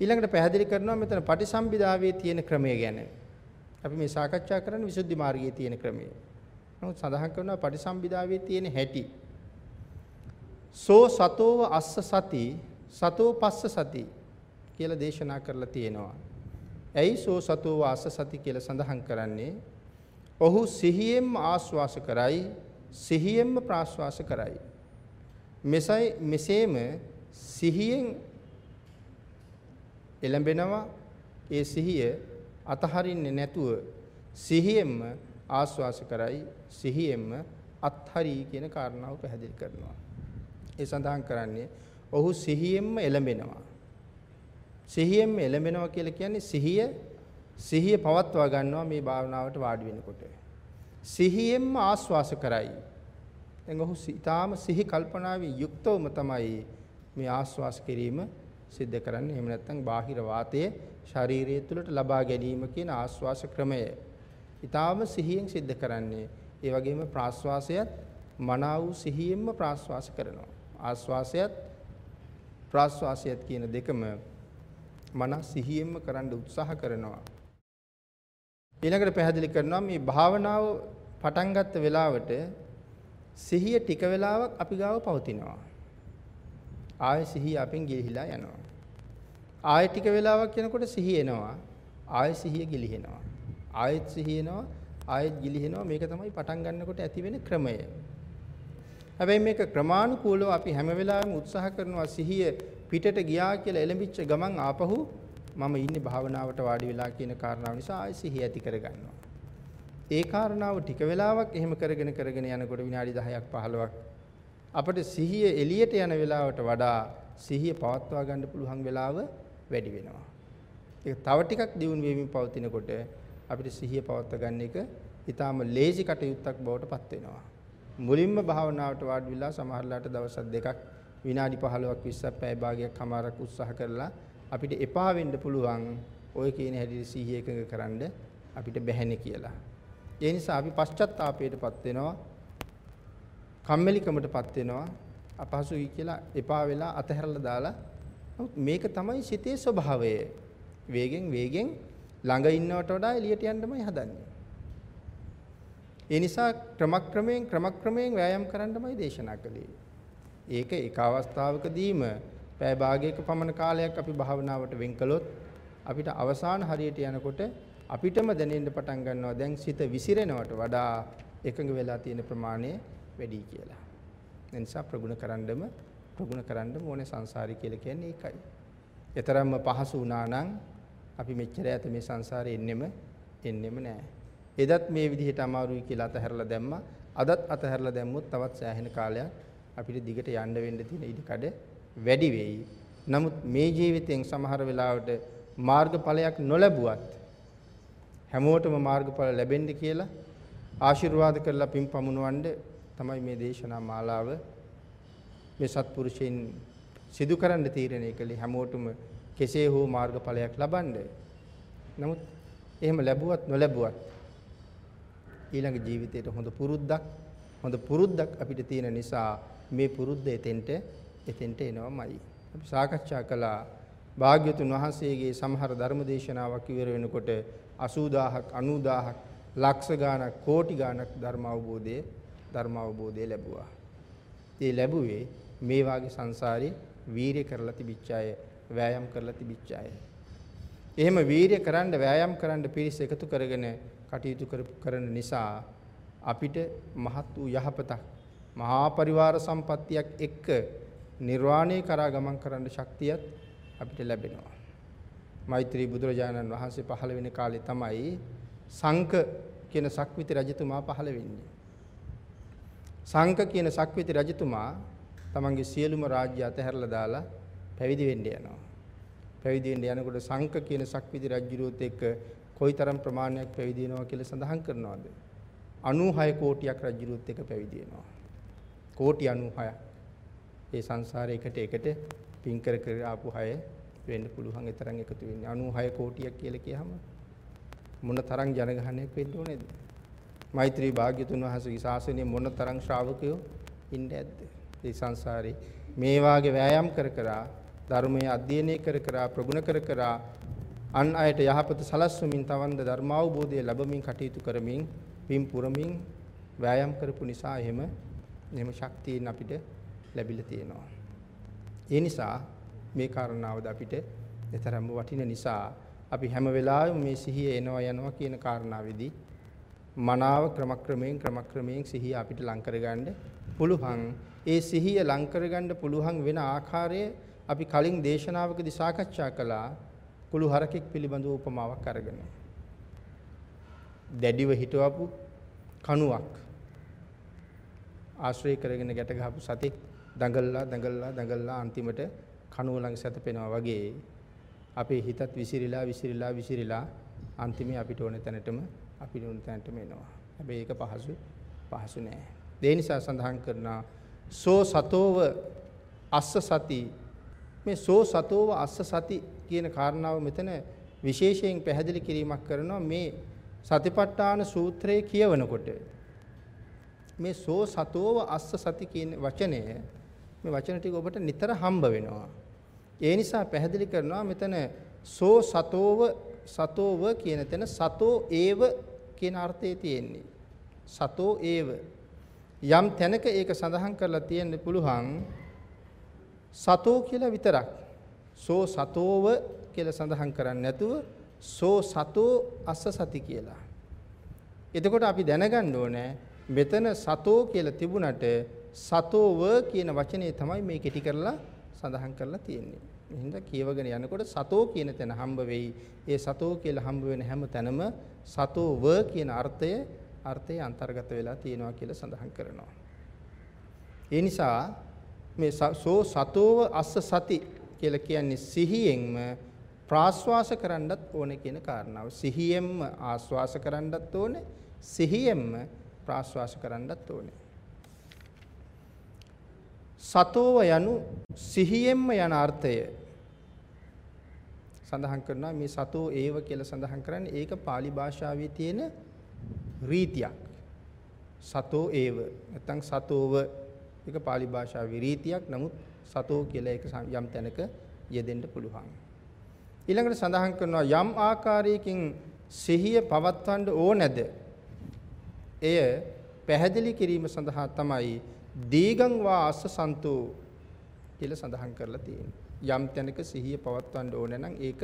ඊළඟට පැහැදිලි කරනවා මෙතන පටිසම්භිදාවේ තියෙන ක්‍රමය ගැන. අපි මේ සාකච්ඡා කරන්නේ විසුද්ධි මාර්ගයේ තියෙන ක්‍රමය. නමුත් සඳහන් කරනවා පටිසම්භිදාවේ තියෙන හැටි. සෝ සතෝව අස්ස සති සතෝ පස්ස සති කියලා දේශනා කරලා තියෙනවා. ඇයි සෝ සතෝව අස්ස සති කියලා සඳහන් කරන්නේ? ඔහු සිහියෙන්ම ආස්වාස කරයි සිහියෙන්ම ප්‍රාස්වාස කරයි. මෙසයි මෙසේම සිහියෙන් එළඹෙනවා ඒ සිහිය අතහරින්නේ නැතුව සිහියෙන්ම ආස්වාස කරයි සිහියෙන්ම අත්හරි කියන කාරණාව පැහැදිලි කරනවා. ඒ සඳහන් කරන්නේ ඔහු සිහියෙන්ම එළඹෙනවා. සිහියෙන්ම එළඹෙනවා කියලා කියන්නේ සිහිය සිහිය පවත්වා ගන්නවා මේ භාවනාවට වාඩි වෙනකොට. සිහියෙන්ම ආස්වාස කරයි. දැන් ඔහු ඊටාම සිහි කල්පනාවේ යුක්තවම තමයි මේ ආස්වාස කිරීම සිද්ධ කරන්නේ. එහෙම නැත්නම් බාහිර වාතයේ ශාරීරිය තුළට ලබා ගැනීම කියන ආස්වාස ක්‍රමය. ඊටාම සිහියෙන් සිද්ධ කරන්නේ. ඒ වගේම ප්‍රාස්වාසයත් මනාව සිහියෙන්ම ප්‍රාස්වාස කරනවා. ආස්වාසයත් ප්‍රාස්වාසයත් කියන දෙකම මන සිහියෙන්ම කරන්න උත්සාහ කරනවා. ඊළඟට පැහැදිලි කරනවා මේ භාවනාව පටන් ගත්ත වෙලාවට සිහිය ටික වෙලාවක් අපි ගාව පවතිනවා. ආයෙ සිහිය අපෙන් ගිලිහිලා යනවා. ආයෙ ටික වෙලාවක් යනකොට සිහිය එනවා. ආයෙ සිහිය ගිලිහෙනවා. ආයෙත් සිහිය එනවා. ආයෙත් ගිලිහෙනවා. මේක තමයි පටන් ගන්නකොට ඇති වෙන ක්‍රමය. හැබැයි මේක ක්‍රමානුකූලව අපි හැම වෙලාවෙම උත්සාහ කරනවා සිහිය පිටට ගියා කියලා එළඹිච්ච ගමන් ආපහු මම ඉන්නේ භාවනාවට වාඩි වෙලා කියන කාරණාව නිසා ආයෙ සිහිය ඇති කරගන්නවා. ඒ කාරණාව ටික වෙලාවක් එහෙම කරගෙන කරගෙන යනකොට විනාඩි 10ක් 15ක් අපිට සිහිය එළියට යන වෙලාවට වඩා සිහිය පවත්වා ගන්න පුළුවන් වෙලාව වැඩි වෙනවා. ඒක තව ටිකක් දියුණු වෙමින් පවතිනකොට අපිට සිහිය පවත්වා ගන්න එක ඊටාම ලේසි කටයුත්තක් බවට පත් වෙනවා. මුලින්ම භාවනාවට වාඩි වෙලා සමහරලාට දවස් දෙකක් විනාඩි 15ක් 20ක් පැය භාගයක් කමාරක් උත්සාහ කරලා අපිට එපා වෙන්න පුළුවන් ඔය කියන හැටියට සිහිය එකඟ කරන්න අපිට බැහැනේ කියලා. ඒ නිසා අපි පශ්චත්තාපයටපත් වෙනවා. කම්මැලිකමටපත් වෙනවා. අපහසුයි කියලා එපා වෙලා අතහැරලා දාලා මේක තමයි සිතේ ස්වභාවය. වේගෙන් වේගෙන් ළඟ ඉන්නවට වඩා එළියට යන්නමයි හදන්නේ. ඒ නිසා ක්‍රමක්‍රමයෙන් ක්‍රමක්‍රමයෙන් ව්‍යායාම් කරන්නමයි දේශනා කළේ. ඒක එක අවස්ථාවකදීම පැය භාගයක පමණ කාලයක් අපි භාවනාවට වෙන් කළොත් අපිට අවසාන හරියට යනකොට අපිටම දැනෙන්න පටන් ගන්නවා දැන් සිත විසිරෙනවට වඩා එකඟ වෙලා තියෙන ප්‍රමාණය වැඩි කියලා. ඒ නිසා ප්‍රගුණ කරන්නම ප්‍රගුණ කරන්නම ඕනේ සංසාරي කියලා කියන්නේ ඒකයි. ඊතරම්ම පහසු වුණා නම් අපි මෙච්චර ඈත මේ සංසාරේ එන්නෙම එන්නෙම නෑ. එදත් මේ විදිහට අමාරුයි කියලා අතහැරලා දැම්මා. අදත් අතහැරලා දැම්මොත් තවත් සෑහෙන කාලයක් අපිට දිගට යන්න වෙන්න තියෙන ඉඩකඩ වැඩි වෙයි. නමුත් මේ ජීවිතයෙන් සමහර වෙලාවට මාර්ගඵලයක් නොලැබුවත් හැමෝටම මාර්ගඵල ලැබෙන්න කියලා ආශිර්වාද කරලා පින් පමුණවන්න තමයි මේ දේශනා මාලාව මේ සත්පුරුෂයන් සිදු කරන්න තීරණය කළේ හැමෝටම කෙසේ හෝ මාර්ගඵලයක් ලබන්න. නමුත් එහෙම ලැබුවත් නොලැබුවත් ඊළඟ ජීවිතේට හොඳ පුරුද්දක් හොඳ පුරුද්දක් අපිට තියෙන නිසා මේ පුරුද්ද එතෙන්ට එතෙන්ට එනවමයි. අපි සාකච්ඡා කළා භාග්‍යතුන් වහන්සේගේ සමහර ධර්ම දේශනාවක් ඉවර වෙනකොට 80000ක් 90000ක් ලක්ෂ ගාණක් කෝටි ගාණක් ධර්ම අවබෝධයේ ධර්ම අවබෝධය ලැබුවා. ඒ ලැබුවේ මේ වාගේ සංසාරේ වීරිය කරලා තිබිච්ච අය, වෑයම් කරලා තිබිච්ච අය. එහෙම වීරිය කරන්න වෑයම් කරන්න පිරිස එකතු කරගෙන කටයුතු කරන නිසා අපිට මහත් වූ යහපතක් මහා පරිවාර සම්පත්තියක් එක්ක නිර්වාණය කරා ගමන් කරන්න ශක්තියත් අපිට ලැබෙනවා. මෛත්‍රී බුදුරජාණන් වහන්සේ පහළ වෙන කාලේ තමයි සංක කියන සක්විති රජතුමා පහළ වෙන්නේ. සංක කියන සක්විති රජතුමා තමන්ගේ සියලුම රාජ්‍ය අතහැරලා දාලා පැවිදි වෙන්න යනවා. පැවිදි වෙන්න යනකොට සංක කියන සක්විති රජුරුවත් එක්ක කොයිතරම් ප්‍රමාණයක් පැවිදි වෙනවා කියලා සඳහන් කරනවාද? 96 කෝටියක් රජුරුවත් එක්ක පැවිදි වෙනවා. කෝටි 96ක්. ඒ සංසාරේ එකට එකට පින් කර කර ආපු අය වෙන්න පුළුවන් ඒ තරම් එකතු වෙන්නේ 96 කෝටියක් කියලා කියහම මොන තරම් ජනගහනයක් වෙන්න ඕනේද? මෛත්‍රී භාග්‍යතුන් වහන්සේගේ ශාසනයේ මොන තරම් ශ්‍රාවකයෝ ඉන්න ඇද්ද? මේ සංසාරේ මේ වාගේ වෑයම් කර කර ධර්මයේ අධ්‍යයනය කර කර ප්‍රගුණ කර කර අන් අයට යහපත සලස්වමින් තවන්ද ධර්මාවබෝධය ලැබමින් කටයුතු කරමින් පින් පුරමින් වෑයම් කරපු නිසා එහෙම එහෙම ශක්තියෙන් අපිට ලැබිලා තියෙනවා. ඒ නිසා මේ කාරණාවද අපිට එතරම් වටින නිසා අපි හැම වෙලාවෙම මේ සිහිය එනවා යනවා කියන කාරණාවේදී මනාව ක්‍රමක්‍රමයෙන් ක්‍රමක්‍රමයෙන් සිහිය අපිට ලං කරගන්න පුළුවන්. ඒ සිහිය ලං කරගන්න පුළුවන් වෙන ආකාරය අපි කලින් දේශනාවකදී සාකච්ඡා කළා කුළු හරකෙක් පිළිබඳව උපමාවක් අරගෙන. දැඩිව හිටවපු කණුවක් ආශ්‍රය කරගෙන ගැට ගහපු සතෙක් දඟල්ලා දඟල්ලා දඟල්ලා අන්තිමට කණුව ළඟ සැතපෙනවා වගේ අපේ හිතත් විසිරිලා විසිරිලා විසිරිලා අන්තිමේ අපිට ඕන තැනටම අපිට ඕන තැනටම එනවා. හැබැයි ඒක පහසු පහසු නෑ. ඒ නිසා සඳහන් කරනවා සෝ සතෝව අස්ස සති මේ සෝ සතෝව අස්ස සති කියන කාරණාව මෙතන විශේෂයෙන් පැහැදිලි කිරීමක් කරනවා මේ සතිපට්ඨාන සූත්‍රයේ කියවනකොට මේ සෝ සතෝව අස්ස සති කියන වචනය මේ වචන ටික ඔබට නිතර හම්බ වෙනවා. ඒ නිසා පැහැදිලි කරනවා මෙතන සෝ සතෝව සතෝව කියන තැන සතෝ ඒව කියන අර්ථය තියෙන්නේ. සතෝ ඒව යම් තැනක ඒක සඳහන් කරලා තියෙන්න පුළුවන් සතෝ කියලා විතරක්. සෝ සතෝව කියලා සඳහන් කරන්නේ නැතුව සෝ සතෝ අස්ස සති කියලා. එතකොට අපි දැනගන්න ඕනේ මෙතන සතෝ කියලා තිබුණට සතෝව කියන වචනේ තමයි මේ කෙටි කරලා සඳහන් කරලා තියෙන්නේ. එහෙනම් කියවගෙන යනකොට සතෝ කියන තැන හම්බ වෙයි. ඒ සතෝ කියලා හම්බ වෙන හැම තැනම සතෝව කියන අර්ථය අර්ථය අන්තර්ගත වෙලා තියෙනවා කියලා සඳහන් කරනවා. ඒ නිසා මේ සෝ සතෝව අස්ස සති කියලා කියන්නේ සිහියෙන්ම ප්‍රාශ්වාස කරන්නත් ඕනේ කියන කාරණාව. සිහියෙන්ම ආශ්වාස කරන්නත් ඕනේ. සිහියෙන්ම ප්‍රාශ්වාස කරන්නත් ඕනේ. සතෝව යනු සිහියෙන්ම යන අර්ථය සඳහන් කරනවා. මේ සතෝ ඒව කියලා සඳහන් කරන්නේ ඒක pāli භාෂාවේ තියෙන රීතියක්. සතෝ ඒව. නැත්නම් සතෝව ඒක pāli භාෂාවේ රීතියක්. නමුත් සතෝ කියලා ඒක යම් තැනක යෙදෙන්න පුළුවන්. ඊළඟට සඳහන් කරනවා යම් ආකාරයකින් සිහිය පවත්වන්න ඕනෑද? එය පැහැදිලි කිරීම සඳහා තමයි දීගං වා අස්ස සන්තෝ කියලා සඳහන් කරලා තියෙනවා. යම් තැනක සිහිය පවත්වන්න ඕන නම් ඒක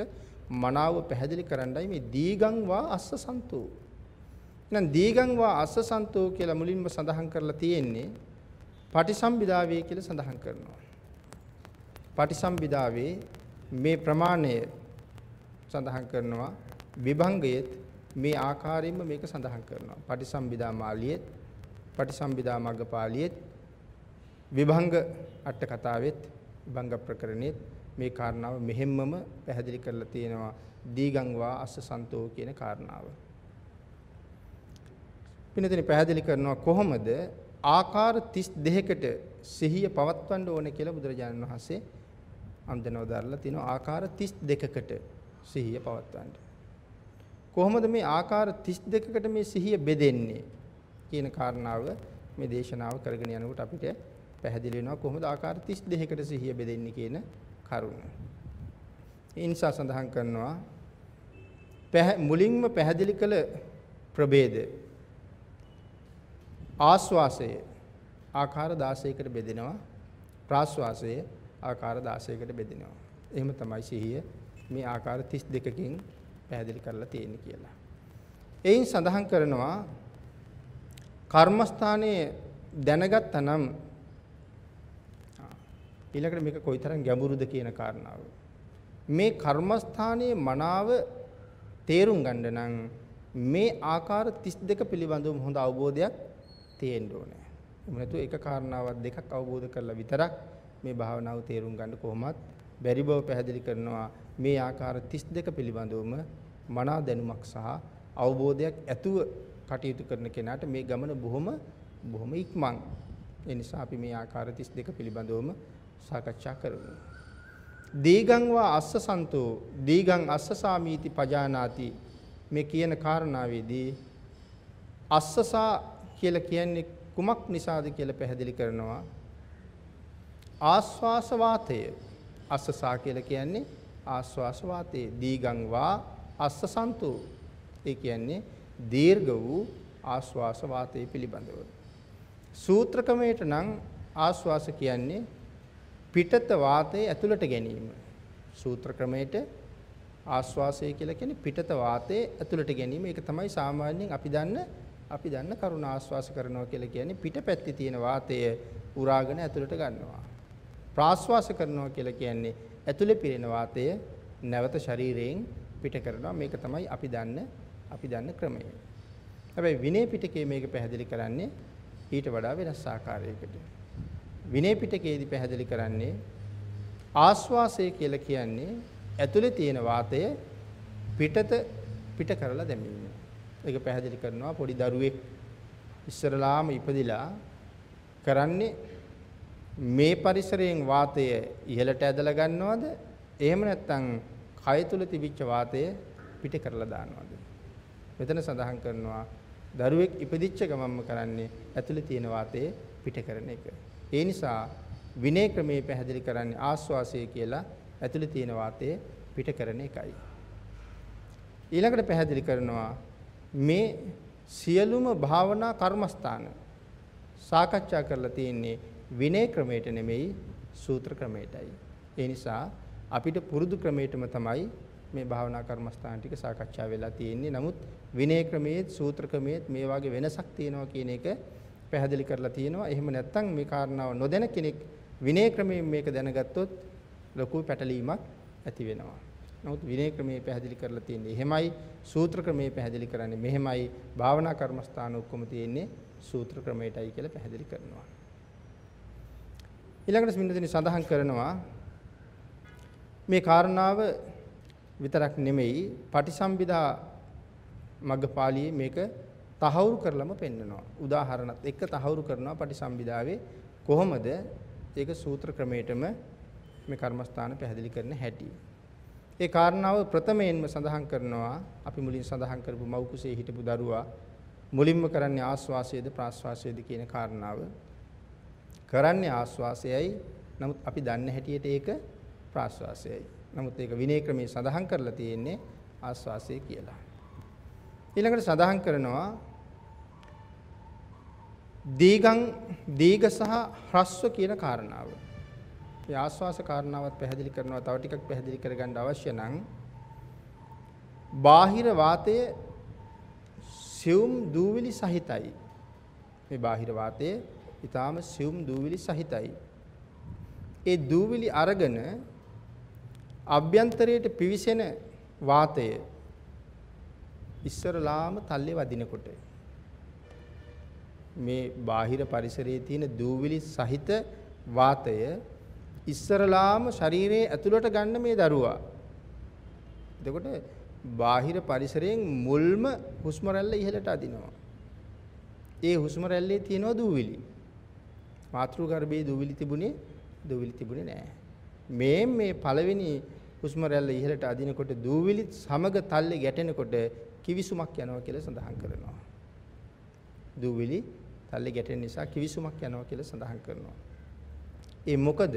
මනාව පැහැදිලි කරන්නයි මේ දීගං වා අස්ස සන්තෝ. එහෙනම් දීගං වා අස්ස සන්තෝ කියලා මුලින්ම සඳහන් කරලා තියෙන්නේ පටිසම්භිදාවේ කියලා සඳහන් කරනවා. පටිසම්භිදාවේ මේ ප්‍රමාණය සඳහන් කරනවා විභංගයේත් මේ ආකාරයෙන්ම මේක සඳහන් කරනවා. පටිසම්භිදා මාලියෙත් පටිසම්භිදා මග්ගපාලියෙත් විභංග අට කතාවෙත් විභංග ප්‍රකරණෙත් මේ කාරණාව මෙහෙම්මම පැහැදිලි කරලා තියෙනවා දීගං වා අස්ස සන්තෝ කියන කාරණාව. පින්නතනි පැහැදිලි කරනවා කොහොමද ආකාර 32කට සිහිය පවත්වන්න ඕනේ කියලා බුදුරජාණන් වහන්සේ අම්දනව දාලා තිනවා ආකාර 32කට සිහිය පවත්වන්න. කොහොමද මේ ආකාර 32කට මේ සිහිය බෙදෙන්නේ කියන කාරණාව මේ දේශනාව කරගෙන යනකොට අපිට පැහැදිලි වෙනවා කොහොමද ආකාර 32කට සිහිය බෙදෙන්නේ කියන කරුණ. ඒ නිසා සඳහන් කරනවා මුලින්ම පැහැදිලි කළ ප්‍රභේද ආස්වාසය ආකාර 16කට බෙදෙනවා ප්‍රාස්වාසය ආකාර 16කට බෙදෙනවා. එහෙම තමයි සිහිය මේ ආකාර 32කින් පැහැදිලි කරලා තියෙන්නේ කියලා. එයින් සඳහන් කරනවා කර්මස්ථානයේ දැනගත්තා නම් ඊළඟට මේක කොයිතරම් ගැඹුරුද කියන කාරණාව. මේ කර්මස්ථානයේ මනාව තේරුම් ගන්න නම් මේ ආකාර 32 පිළිබඳව හොඳ අවබෝධයක් තියෙන්න ඕනේ. එහෙම නැතු එක කාරණාවක් දෙකක් අවබෝධ කරලා විතරක් මේ භාවනාව තේරුම් ගන්න කොහොමත් බැරි බව පැහැදිලි කරනවා මේ ආකාර 32 පිළිබඳවම මනා දැනුමක් සහ අවබෝධයක් ඇතුව කටයුතු කරන කෙනාට මේ ගමන බොහොම බොහොම ඉක්මන්. ඒ නිසා අපි මේ ආකාර 32 පිළිබඳවම සාකච්ඡා කරමු. දීගං වා අස්සසන්තෝ දීගං අස්සසාමීති පජානාති මේ කියන කාරණාවේදී අස්සසා කියලා කියන්නේ කුමක් නිසාද කියලා පැහැදිලි කරනවා ආස්වාස වාතය අස්සසා කියලා කියන්නේ ආස්වාස වාතයේ දීගං වා අස්සසන්තෝ ඒ කියන්නේ දීර්ඝ වූ ආස්වාස වාතය පිළිබඳව සූත්‍ර ක්‍රමයට නම් ආස්වාස කියන්නේ පිටත වාතයේ ඇතුළට ගැනීම. සූත්‍ර ක්‍රමයට ආස්වාසය කියලා කියන්නේ පිටත වාතයේ ඇතුළට ගැනීම. ඒක තමයි සාමාන්‍යයෙන් අපි දන්න අපි දන්න කරුණ ආස්වාස කරනවා කියලා කියන්නේ පිටපැත්තේ තියෙන වාතය උරාගෙන ඇතුළට ගන්නවා. ප්‍රාස්වාස කරනවා කියලා කියන්නේ ඇතුළේ පිරෙන වාතය නැවත ශරීරයෙන් පිට කරනවා. මේක තමයි අපි දන්න අපි දන්න ක්‍රමය. හැබැයි විනය පිටකයේ මේක පැහැදිලි කරන්නේ ඊට වඩා වෙනස් ආකාරයකට. විනය පිටකයේදී පැහැදිලි කරන්නේ ආස්වාසය කියලා කියන්නේ ඇතුලේ තියෙන වාතය පිටත පිට කරලා දැමීම. ඒක පැහැදිලි කරනවා පොඩි දරුවෙක් ඉස්සරලාම ඉපදිලා කරන්නේ මේ පරිසරයෙන් වාතය ඉහළට ඇදලා ගන්නවද? එහෙම නැත්නම් කය තුල තිබිච්ච වාතය පිට කරලා දානවද? මෙතන සඳහන් කරනවා දරුවෙක් ඉපදිච්ච ගමන්ම කරන්නේ ඇතුලේ තියෙන වාතය පිට කරන එක. ඒ නිසා විනය ක්‍රමයේ පැහැදිලි කරන්නේ ආස්වාසය කියලා ඇතුලේ තියෙන වාතය පිට කරන එකයි. ඊළඟට පැහැදිලි කරනවා මේ සියලුම භාවනා කර්මස්ථාන සාකච්ඡා කරලා තියෙන්නේ විනය ක්‍රමයට නෙමෙයි සූත්‍ර ක්‍රමයටයි. ඒ නිසා අපිට පුරුදු ක්‍රමයටම තමයි මේ භාවනා කර්මස්ථාන ටික සාකච්ඡා වෙලා තියෙන්නේ. නමුත් විනය ක්‍රමයේත් සූත්‍ර ක්‍රමයේත් මේ වගේ වෙනසක් තියෙනවා කියන එක පැහැදිලි කරලා තියෙනවා. එහෙම නැත්නම් මේ කාරණාව නොදැන කෙනෙක් විනය ක්‍රමයෙන් මේක දැනගත්තොත් ලොකු පැටලීමක් ඇති වෙනවා. නමුත් විනය ක්‍රමයේ පැහැදිලි කරලා තියෙන්නේ එහෙමයි සූත්‍ර ක්‍රමයේ පැහැදිලි කරන්නේ මෙහෙමයි භාවනා කර්මස්ථාන ඔක්කොම තියෙන්නේ සූත්‍ර ක්‍රමයටයි කියලා පැහැදිලි කරනවා. ඊළඟට මිනිඳුනි සඳහන් කරනවා මේ කාරණාව විතරක් නෙමෙයි පටිසම්භිදා මග්ගපාළියේ මේක තහවුරු කරලම පෙන්නනවා. උදාහරණත් එක්ක තහවුරු කරනවා පටිසම්භිදාවේ කොහොමද ඒක සූත්‍ර ක්‍රමයටම මේ කර්මස්ථාන පැහැදිලි කරන හැටි. ඒ කාරණාව ප්‍රථමයෙන්ම සඳහන් කරනවා අපි මුලින් සඳහන් කරපු මව් කුසේ හිටපු දරුවා මුලින්ම කරන්නේ ආස්වාසයේද ප්‍රාස්වාසයේද කියන කාරණාව. කරන්නේ ආස්වාසයයි. නමුත් අපි දන්න හැටියට ඒක ප්‍රාස්වාසයයි. නමුත් ඒක විනය ක්‍රමයේ සඳහන් කරලා තියෙන්නේ ආස්වාසය කියලා. ඊළඟට සඳහන් කරනවා දීගං දීග සහ හ්‍රස්ව කියන කාරණාව. මේ ආස්වාස කාරණාවත් පැහැදිලි කරනවා තව ටිකක් පැහැදිලි කරගන්න අවශ්‍ය නම් බාහිර වාතය සියුම් දූවිලි සහිතයි. මේ බාහිර වාතය ඊටාම සියුම් දූවිලි සහිතයි. ඒ දූවිලි අරගෙන අභ්‍යන්තරයට පිවිසෙන වාතය ඉස්සරලාම තල්ලේ වදිනකොට මේ බාහිර පරිසරයේ තියෙන දූවිලි සහිත වාතය ඉස්සරලාම ශරීරයේ ඇතුළට ගන්න මේ දරුවා. එතකොට බාහිර පරිසරයෙන් මුල්ම හුස්ම රැල්ල ඉහළට අදිනවා. ඒ හුස්ම රැල්ලේ තියෙනවා දූවිලි. මාතෘ ගර්භයේ දූවිලි තිබුණේ දූවිලි තිබුණේ නැහැ. මේ මේ පළවෙනි හුස්ම රැල්ල ඉහළට අදිනකොට දූවිලි සමග තල්ලේ ගැටෙනකොට කිවිසුමක් යනවා කියලා සඳහන් කරනවා. දූවිලි තල්ලේ ගැටෙන නිසා කිවිසුමක් යනවා කියලා සඳහන් කරනවා. ඒ මොකද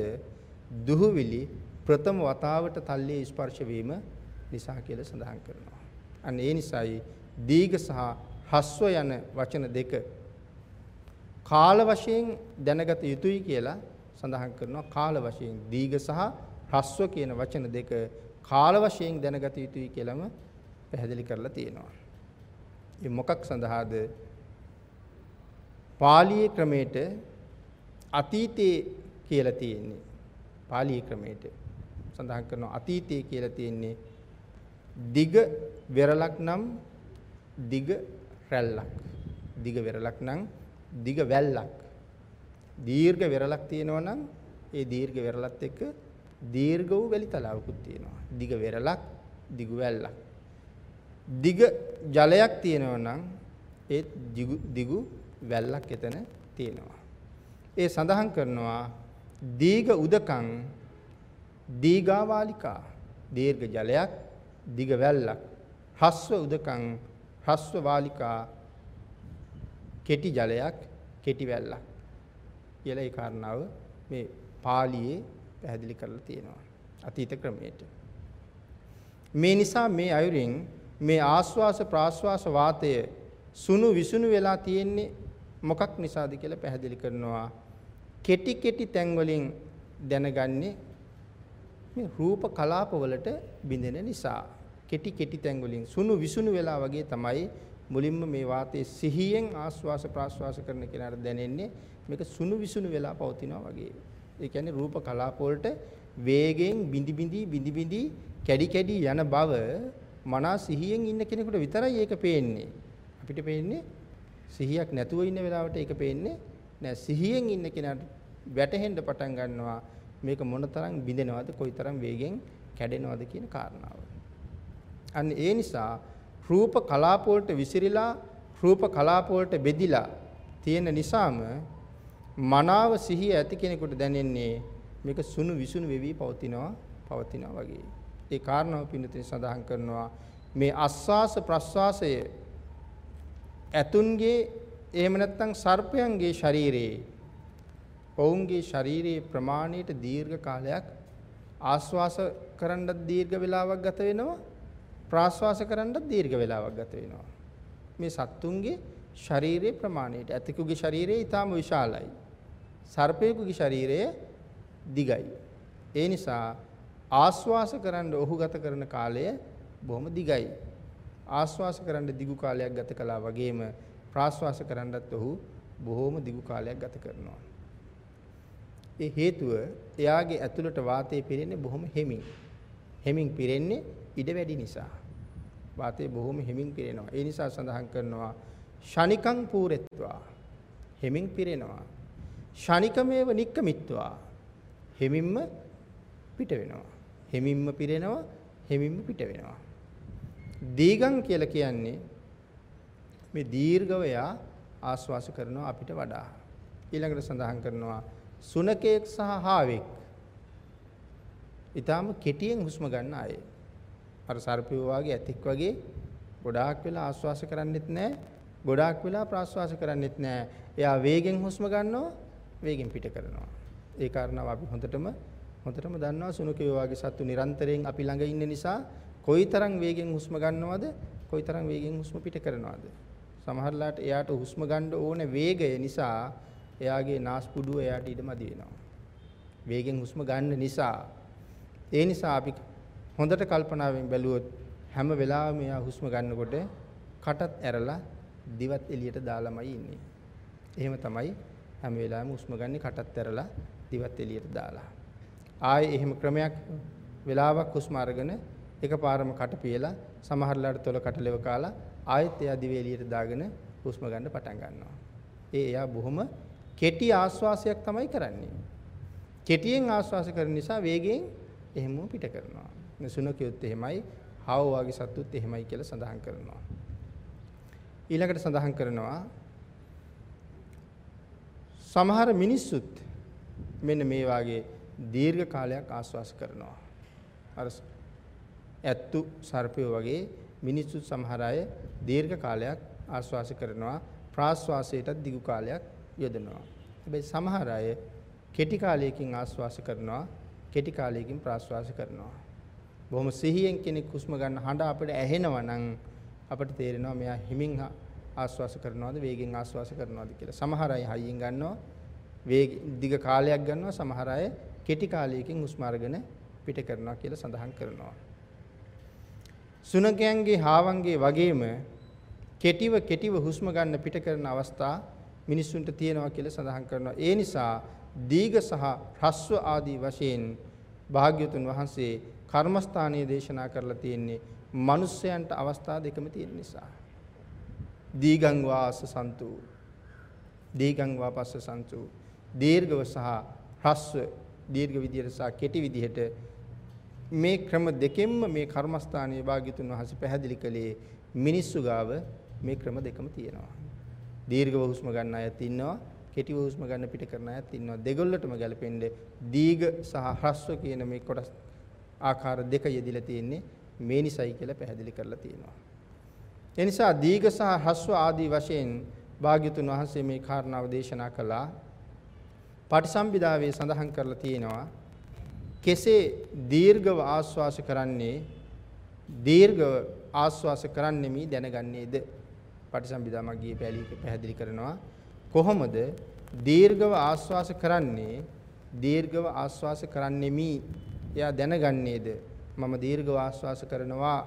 දුහවිලි ප්‍රථම වතාවට තල්ලේ ස්පර්ශ වීම නිසා කියලා සඳහන් කරනවා. අන්න ඒ නිසායි දීඝ සහ හස්ව යන වචන දෙක කාල වශයෙන් දැනගත යුතුයි කියලා සඳහන් කරනවා කාල වශයෙන් දීඝ සහ හස්ව කියන වචන දෙක කාල වශයෙන් දැනගත යුතුයි කියලාම පැහැදිලි කරලා තියෙනවා. ඒ මොකක් සඳහාද? පාලීය ක්‍රමයට අතීතයේ කියලා තියෙන්නේ. පාලීය ක්‍රමයට සඳහන් කරනවා අතීතයේ කියලා තියෙන්නේ දිග වෙරළක් නම් දිග රැල්ලක්. දිග වෙරළක් නම් දිග වැල්ලක්. දීර්ඝ වෙරළක් තියෙනවා නම් ඒ දීර්ඝ වෙරළත් එක්ක දීර්ඝ වූ වැලි තලාවකුත් තියෙනවා. දිග වෙරළක්, දිගු වැල්ලක්. දිග ජලයක් තියෙනවා නම් ඒ දිගු දිගු වැල්ලක් එතන තියෙනවා. ඒ සඳහන් කරනවා දීඝ උදකං දීඝාවාලිකා දීර්ඝ ජලයක් දිග වැල්ලක් හස්ව උදකං හස්ව වාලිකා කෙටි ජලයක් කෙටි වැල්ලක් කියලා ඒ කාරණාව මේ පාළියේ පැහැදිලි කරලා තියෙනවා අතීත ක්‍රමයට. මේ නිසා මේ අයුරින් මේ ආස්වාස ප්‍රාස්වාස වාතය සුණු විසුණු වෙලා තියෙන්නේ මොකක් නිසාද කියලා පැහැදිලි කරනවා. කෙටි කෙටි තැන් වලින් දැනගන්නේ මේ රූප කලාපවලට බිඳෙන නිසා. කෙටි කෙටි තැන් වලින් සුණු විසුණු වෙලා වගේ තමයි මුලින්ම මේ වාතයේ සිහියෙන් ආස්වාස ප්‍රාස්වාස කරන කෙනාට දැනෙන්නේ මේක සුණු විසුණු වෙලා පවතිනවා වගේ. ඒ කියන්නේ රූප කලාප වලට වේගයෙන් බිඳි බිඳි බිඳි බිඳි කැඩි කැඩි යන බව මනා සිහියෙන් ඉන්න කෙනෙකුට විතරයි ඒක පේන්නේ. අපිට පේන්නේ සිහියක් නැතුව ඉන්න වෙලාවට ඒක පේන්නේ නෑ. සිහියෙන් ඉන්න කෙනාට වැටහෙන්න පටන් ගන්නවා මේක මොනතරම් බිඳෙනවද කොයිතරම් වේගෙන් කැඩෙනවද කියන කාරණාව. අන්න ඒ නිසා රූප කලාප වලට විසිරීලා රූප කලාප වලට බෙදිලා තියෙන නිසාම මනාව සිහිය ඇති කෙනෙකුට දැනෙන්නේ මේක සුණු විසුණු වෙවි පවතිනවා පවතිනවා වගේ. ඒ කාරණාව පින්නතේ සඳහන් කරනවා මේ අස්වාස ප්‍රස්වාසය ඇතුන්ගේ එහෙම නැත්නම් සර්පයන්ගේ ශරීරයේ ඔවුන්ගේ ශරීරයේ ප්‍රමාණයට දීර්ඝ කාලයක් ආස්වාස කරන්නත් දීර්ඝ වේලාවක් ගත වෙනවා ප්‍රාශ්වාස කරන්නත් දීර්ඝ වේලාවක් ගත වෙනවා. මේ සත්තුන්ගේ ශරීරයේ ප්‍රමාණයට ඇතෙකුගේ ශරීරය ඊටාම විශාලයි. සර්පයෙකුගේ ශරීරය දිගයි. ඒ නිසා ආස්වාස කරන්න ඔහු ගත කරන කාලය බොහොම දිගයි. ආස්වාස කරන්න දිගු කාලයක් ගත කළා වගේම ප්‍රාශ්වාස කරන්නත් ඔහු බොහොම දිගු කාලයක් ගත කරනවා. ඒ හේතුව එයාගේ ඇතුළට වාතය පිරෙන්නේ බොහොම හෙමින්. හෙමින් පිරෙන්නේ ඉඩ වැඩි නිසා. වාතය බොහොම හෙමින් පිරෙනවා. ඒ නිසා සඳහන් කරනවා ෂණිකං පූරෙත්වා. හෙමින් පිරෙනවා. ෂණිකමේව නික්කමිත්වා. හෙමින්ම පිට වෙනවා. හෙමින්ම පිරෙනවා. හෙමින්ම පිට වෙනවා. දීගං කියලා කියන්නේ මේ දීර්ඝව යා ආස්වාස කරනවා අපිට වඩා. ඊළඟට සඳහන් කරනවා සුනකෙක් සහ හාවෙක්. ඊටාම කෙටියෙන් හුස්ම ගන්න අය. අර සර්පියෝ වගේ ඇතෙක් වගේ ගොඩාක් වෙලා ආශ්වාස කරන්නෙත් නැහැ. ගොඩාක් වෙලා ප්‍රාශ්වාස කරන්නෙත් නැහැ. එයා වේගෙන් හුස්ම ගන්නවා, වේගෙන් පිට කරනවා. ඒ කාරණාව අපි හොඳටම හොඳටම දන්නවා සුනකයෝ වගේ සත්තු නිරන්තරයෙන් අපි ළඟ ඉන්න නිසා කොයිතරම් වේගෙන් හුස්ම ගන්නවද, කොයිතරම් වේගෙන් හුස්ම පිට කරනවද. සමහරලාට එයාට හුස්ම ගන්න ඕන වේගය නිසා එයාගේ නාස්පුඩුව එයාට ඉඩමදි වෙනවා. වේගෙන් හුස්ම ගන්න නිසා ඒ නිසා අපි හොඳට කල්පනාවෙන් බැලුවොත් හැම වෙලාවෙම එයා හුස්ම ගන්නකොට කටත් ඇරලා දිවත් එළියට දාලාමයි ඉන්නේ. එහෙම තමයි හැම වෙලාවෙම හුස්ම ගන්නේ කටත් ඇරලා දිවත් එළියට දාලා. ආයේ එහෙම ක්‍රමයක් වෙලාවක් හුස්ම අරගෙන එකපාරම කට පියලා සමහරලාට තොල කටලෙව කාලා ආයෙත් එයා දිව එළියට දාගෙන හුස්ම ගන්න පටන් ගන්නවා. ඒ එයා බොහොම කෙටි ආශ්වාසයක් තමයි කරන්නේ. කෙටියෙන් ආශ්වාස කරන නිසා වේගයෙන් එහෙම පිට කරනවා. සුනකියොත් එහෙමයි, හාව වගේ සත්තුත් එහෙමයි කියලා සඳහන් කරනවා. ඊළඟට සඳහන් කරනවා සමහර මිනිස්සුත් මෙන්න මේ වාගේ දීර්ඝ කාලයක් ආශ්වාස කරනවා. අර ඇත්තු සර්පයෝ වගේ මිනිස්සු සමහර අය දීර්ඝ කාලයක් ආශ්වාස කරනවා ප්‍රාශ්වාසයටත් දිගු කාලයක් යොදනවා. හැබැයි සමහර අය කෙටි කාලයකින් ආශ්වාස කරනවා, කෙටි කාලයකින් ප්‍රාශ්වාස කරනවා. බොහොම සිහියෙන් කෙනෙක් හුස්ම ගන්න හඬ අපිට ඇහෙනවා නම් අපිට තේරෙනවා මෙයා හිමින් ආශ්වාස කරනවද වේගෙන් ආශ්වාස කරනවද කියලා. සමහර අය හයියෙන් ගන්නවා, වේග දිග කාලයක් ගන්නවා, සමහර අය කෙටි කාලයකින් හුස්ම අරගෙන පිට කරනවා කියලා සඳහන් කරනවා. සුනකයන්ගේ හාවන්ගේ වගේම කෙටිව කෙටිව හුස්ම ගන්න පිට කරන අවස්ථා මිනිස්සුන්ට තියෙනවා කියලා සඳහන් කරනවා. ඒ නිසා දීඝ සහ හ්‍රස්ව ආදී වශයෙන් භාග්‍යතුන් වහන්සේ කර්මස්ථානීය දේශනා කරලා තියෙන්නේ මිනිස්යන්ට අවස්ථා දෙකම තියෙන නිසා. දීගං වාස සන්තු දීගං වාපස්ස සන්තු දීර්ඝව සහ හ්‍රස්ව දීර්ඝ විදියට සහ කෙටි විදියට මේ ක්‍රම දෙකෙන්ම මේ කර්මස්ථානීය භාග්‍යතුන් වහන්සේ පැහැදිලි කළේ මිනිස්සු ගාව මේ ක්‍රම දෙකම තියෙනවා. දීර්ඝව හුස්ම ගන්න අයත් ඉන්නවා, කෙටිව හුස්ම ගන්න පිට කරන අයත් ඉන්නවා. දෙගොල්ලටම ගැලපෙන්නේ දීඝ සහ හ්‍රස්ව කියන මේ කොටස් ආකාර දෙක යෙදිලා තියෙන්නේ මේ නිසයි කියලා පැහැදිලි කරලා තියෙනවා. ඒ නිසා දීඝ සහ හ්‍රස්ව ආදී වශයෙන් භාග්‍යතුන් වහන්සේ මේ කාරණාව දේශනා කළා. පටිසම්භිදාවේ සඳහන් කරලා තියෙනවා කෙසේ දීර්ඝව ආස්වාස කරන්නේ දීර්ඝව ආස්වාස කරන්නෙමි දැනගන්නේද පටිසම්භිදා මග්ගයේ පැලියක පැහැදිලි කරනවා කොහොමද දීර්ඝව ආස්වාස කරන්නේ දීර්ඝව ආස්වාස කරන්නෙමි එයා දැනගන්නේද? මම දීර්ඝව ආස්වාස කරනවා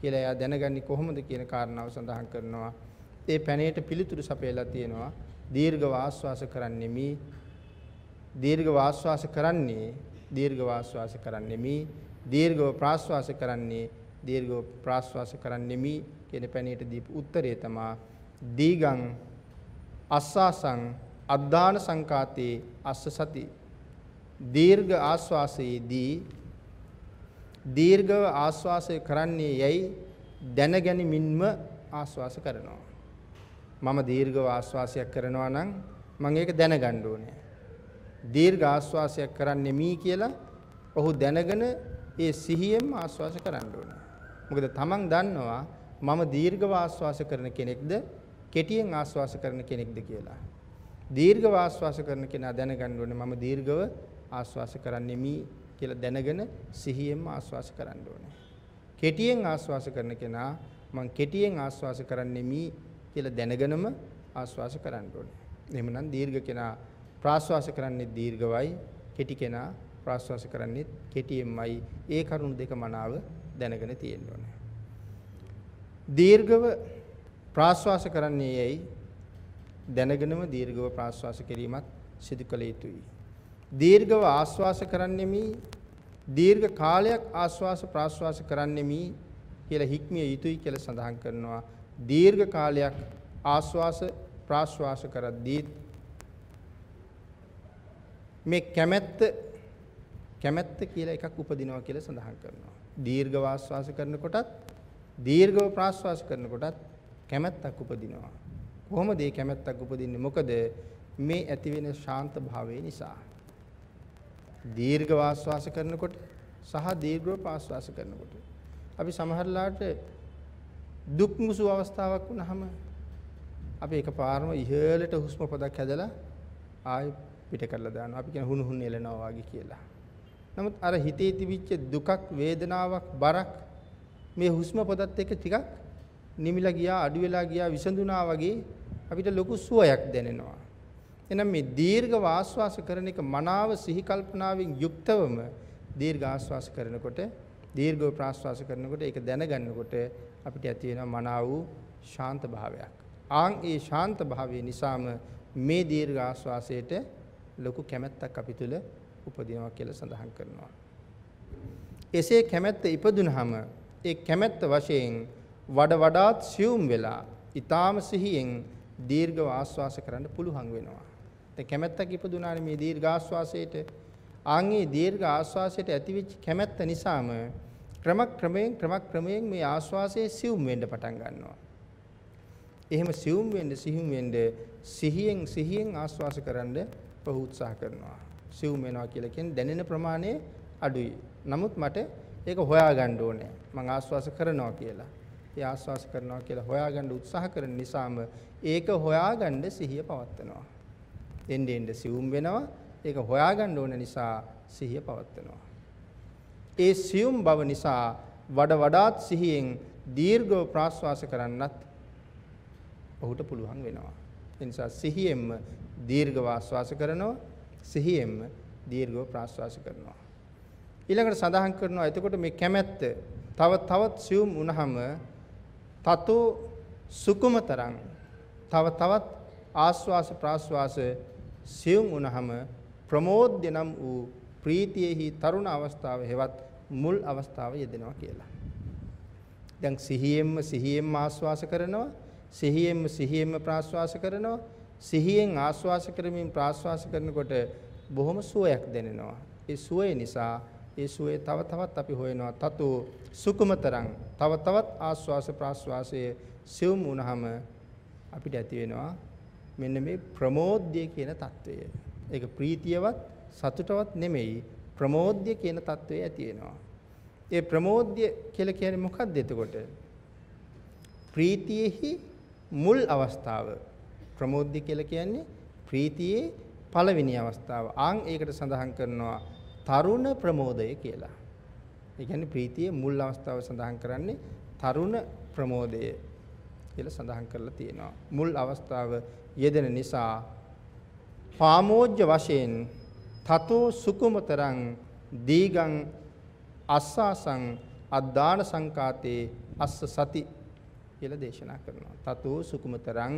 කියලා එයා දැනගන්නේ කොහොමද කියන කාරණාව සඳහන් කරනවා. ඒ පැනේට පිළිතුරු සපයලා තියෙනවා. දීර්ඝව ආස්වාස කරන්නෙමි දීර්ඝව ආස්වාස කරන්නේ දීර්ඝව ආස්වාස කරන්නෙමි දීර්ඝව ප්‍රාස්වාස කරන්නේ දීර්ඝව ප්‍රාශ්වාස කරන්නෙමි කියන පැණියට දීපු උත්තරය තමයි දීගං අස්සාසං අද්දාන සංකාතේ අස්ස සති. දීර්ඝ ආශ්වාසයේදී දීර්ඝව ආශ්වාසය කරන්නේ යයි දැනගැනීමින්ම ආශ්වාස කරනවා. මම දීර්ඝව ආශ්වාසයක් කරනවා නම් මම ඒක දැනගන්න ඕනේ. දීර්ඝ ආශ්වාසයක් කරන්නේ මී කියලා ඔහු දැනගෙන ඒ සිහියෙන්ම ආශ්වාස කරන්න ඕනේ. මොකද තමන් දන්නවා මම දීර්ඝව ආශ්වාස කරන කෙනෙක්ද කෙටියෙන් ආශ්වාස කරන කෙනෙක්ද කියලා. දීර්ඝව ආශ්වාස කරන කෙනා දැනගන්න ඕනේ මම දීර්ඝව ආශ්වාස කරන්නේ මී කියලා දැනගෙන සිහියෙන්ම ආශ්වාස කරන්න ඕනේ. කෙටියෙන් ආශ්වාස කරන කෙනා මම කෙටියෙන් ආශ්වාස කරන්නේ මී කියලා දැනගෙනම ආශ්වාස කරන්න ඕනේ. එහෙමනම් දීර්ඝ කෙනා ප්‍රාශ්වාස කරන්නේ දීර්ඝවයි කෙටි කෙනා ප්‍රාශ්වාස කරන්නේ කෙටියෙන්මයි. ඒ කරුණු දෙක මනාව දැනගෙන තියෙන්න ඕනේ. දීර්ඝව ප්‍රාශ්වාස කරන්නේ යයි දැනගෙනම දීර්ඝව ප්‍රාශ්වාස කිරීමත් සිදු කළ යුතුයි. දීර්ඝව ආශ්වාස කරන්නෙමි දීර්ඝ කාලයක් ආශ්වාස ප්‍රාශ්වාස කරන්නෙමි කියලා හික්මිය යුතුයි කියලා සඳහන් කරනවා. දීර්ඝ කාලයක් ආශ්වාස ප්‍රාශ්වාස කරද්දී මේ කැමැත්ත කැමැත්ත කියලා එකක් උපදිනවා කියලා සඳහන් කරනවා. දීර්ඝ වාස්වාස කරනකොටත් දීර්ඝව ප්‍රාශ්වාස කරනකොටත් කැමැත්තක් උපදිනවා. කොහොමද මේ කැමැත්තක් උපදින්නේ? මොකද මේ ඇති වෙන ශාන්ත භාවය නිසා. දීර්ඝ වාස්වාස කරනකොට සහ දීර්ඝව ප්‍රාශ්වාස කරනකොට අපි සමහරලාට දුක් මුසු අවස්ථාවක් වුණාම අපි එකපාරම ඉහළට හුස්ම පොදක් හැදලා ආයෙ පිට කරලා දානවා. අපි කියන හුණු හුණු එලනවා වගේ කියලා. නමුත් අර හිතේ තිබිච්ච දුකක් වේදනාවක් බරක් මේ හුස්ම පොදත් එක්ක ටිකක් නිමිලා ගියා අඩු වෙලා ගියා විසඳුනා වගේ අපිට ලොකු සුවයක් දැනෙනවා. එහෙනම් මේ දීර්ඝ ආශ්වාස කරන එක මනාව සිහි කල්පනාවෙන් යුක්තවම දීර්ඝ ආශ්වාස කරනකොට දීර්ඝව ප්‍රාශ්වාස කරනකොට ඒක දැනගන්නකොට අපිට ඇති වෙනවා මනාව වූ ශාන්ත භාවයක්. ආන් ඒ ශාන්ත භාවය නිසාම මේ දීර්ඝ ආශ්වාසයට ලොකු කැමැත්තක් අපි තුල උපදිනවා කියලා සඳහන් කරනවා. එසේ කැමැත්ත ඉපදුනහම ඒ කැමැත්ත වශයෙන් වඩ වඩාත් සියුම් වෙලා ඊටාම සිහියෙන් දීර්ඝව ආශ්වාස කරන්න පුළුවන් වෙනවා. දැන් කැමැත්තක් ඉපදුනානේ මේ දීර්ඝ ආශ්වාසයට ආන්ගේ දීර්ඝ ආශ්වාසයට ඇතිවෙච්ච කැමැත්ත නිසාම ක්‍රම ක්‍රමයෙන් ක්‍රම ක්‍රමයෙන් මේ ආශ්වාසයේ සියුම් වෙන්න පටන් ගන්නවා. එහෙම සියුම් වෙන්න සිහිම් වෙන්න සිහියෙන් සිහියෙන් ආශ්වාස කරන්න බහු උත්සාහ කරනවා. සිවුම් වෙනවා කියලා කියන්නේ දැනෙන ප්‍රමාණය අඩුයි. නමුත් මට ඒක හොයාගන්න ඕනේ. මම ආස්වාස කරනවා කියලා. ඒ ආස්වාස කරනවා කියලා හොයාගන්න උත්සාහ කරන නිසාම ඒක හොයාගන්න සිහිය පවත්නවා. එන්න එන්න සිවුම් වෙනවා. ඒක හොයාගන්න ඕන නිසා සිහිය පවත්නවා. ඒ සියුම් බව නිසා වඩ වඩාත් සිහියෙන් දීර්ඝව ප්‍රාශ්වාස කරන්නත් ඔහුට පුළුවන් වෙනවා. ඒ නිසා සිහියෙන්ම දීර්ඝව ආශ්වාස කරනවා සිහියෙන්ම දීර්ඝව ප්‍රාශ්වාස කරනවා. ඊළඟට සඳහන් කරනවා එතකොට මේ කැමැත්ත තව තවත් සියුම් වුණහම තතෝ සුකුමතරං තව තවත් ආස්වාස ප්‍රාස්වාස සියුම් වුණහම ප්‍රමෝද්‍ය නම් වූ ප්‍රීතියෙහි තරුණ අවස්ථාව හෙවත් මුල් අවස්ථාව යෙදෙනවා කියලා. දැන් සිහියෙන්ම සිහියෙන්ම ආස්වාස කරනවා සිහියෙන්ම සිහියෙන්ම ප්‍රාස්වාස කරනවා සිහියෙන් ආස්වාස කරමින් ප්‍රාස්වාස කරනකොට බොහොම සුවයක් දැනෙනවා. ඒ සුවය නිසා ඒ සුවේ තව තවත් අපි හොයනවා තතු සුකුමතරං තව තවත් ආස්වාස ප්‍රාස්වාසයේ සිවුම් වුණාම අපිට ඇති වෙනවා මෙන්න මේ ප්‍රමෝද්‍ය කියන తত্ত্বය. ඒක ප්‍රීතියවත් සතුටවත් නෙමෙයි ප්‍රමෝද්‍ය කියන తত্ত্বය ඇති වෙනවා. ඒ ප්‍රමෝද්‍ය කියලා කියන්නේ මොකක්ද එතකොට? ප්‍රීතියෙහි මුල් අවස්ථාව. ප්‍රමෝද්‍ය කියලා කියන්නේ ප්‍රීතියේ පළවෙනි අවස්ථාව. ආන් ඒකට සඳහන් කරනවා තරුණ ප්‍රමෝදය කියලා. ඒ කියන්නේ ප්‍රීතියේ මුල් අවස්ථාව සඳහන් කරන්නේ තරුණ ප්‍රමෝදය කියලා සඳහන් කරලා තියෙනවා. මුල් අවස්ථාව යෙදෙන නිසා පාමෝජ්‍ය වශයෙන් තතෝ සුකුමතරං දීගං අස්සාසං අද්දාන සංකාතේ අස්ස සති කියලා දේශනා කරනවා. තතෝ සුකුමතරං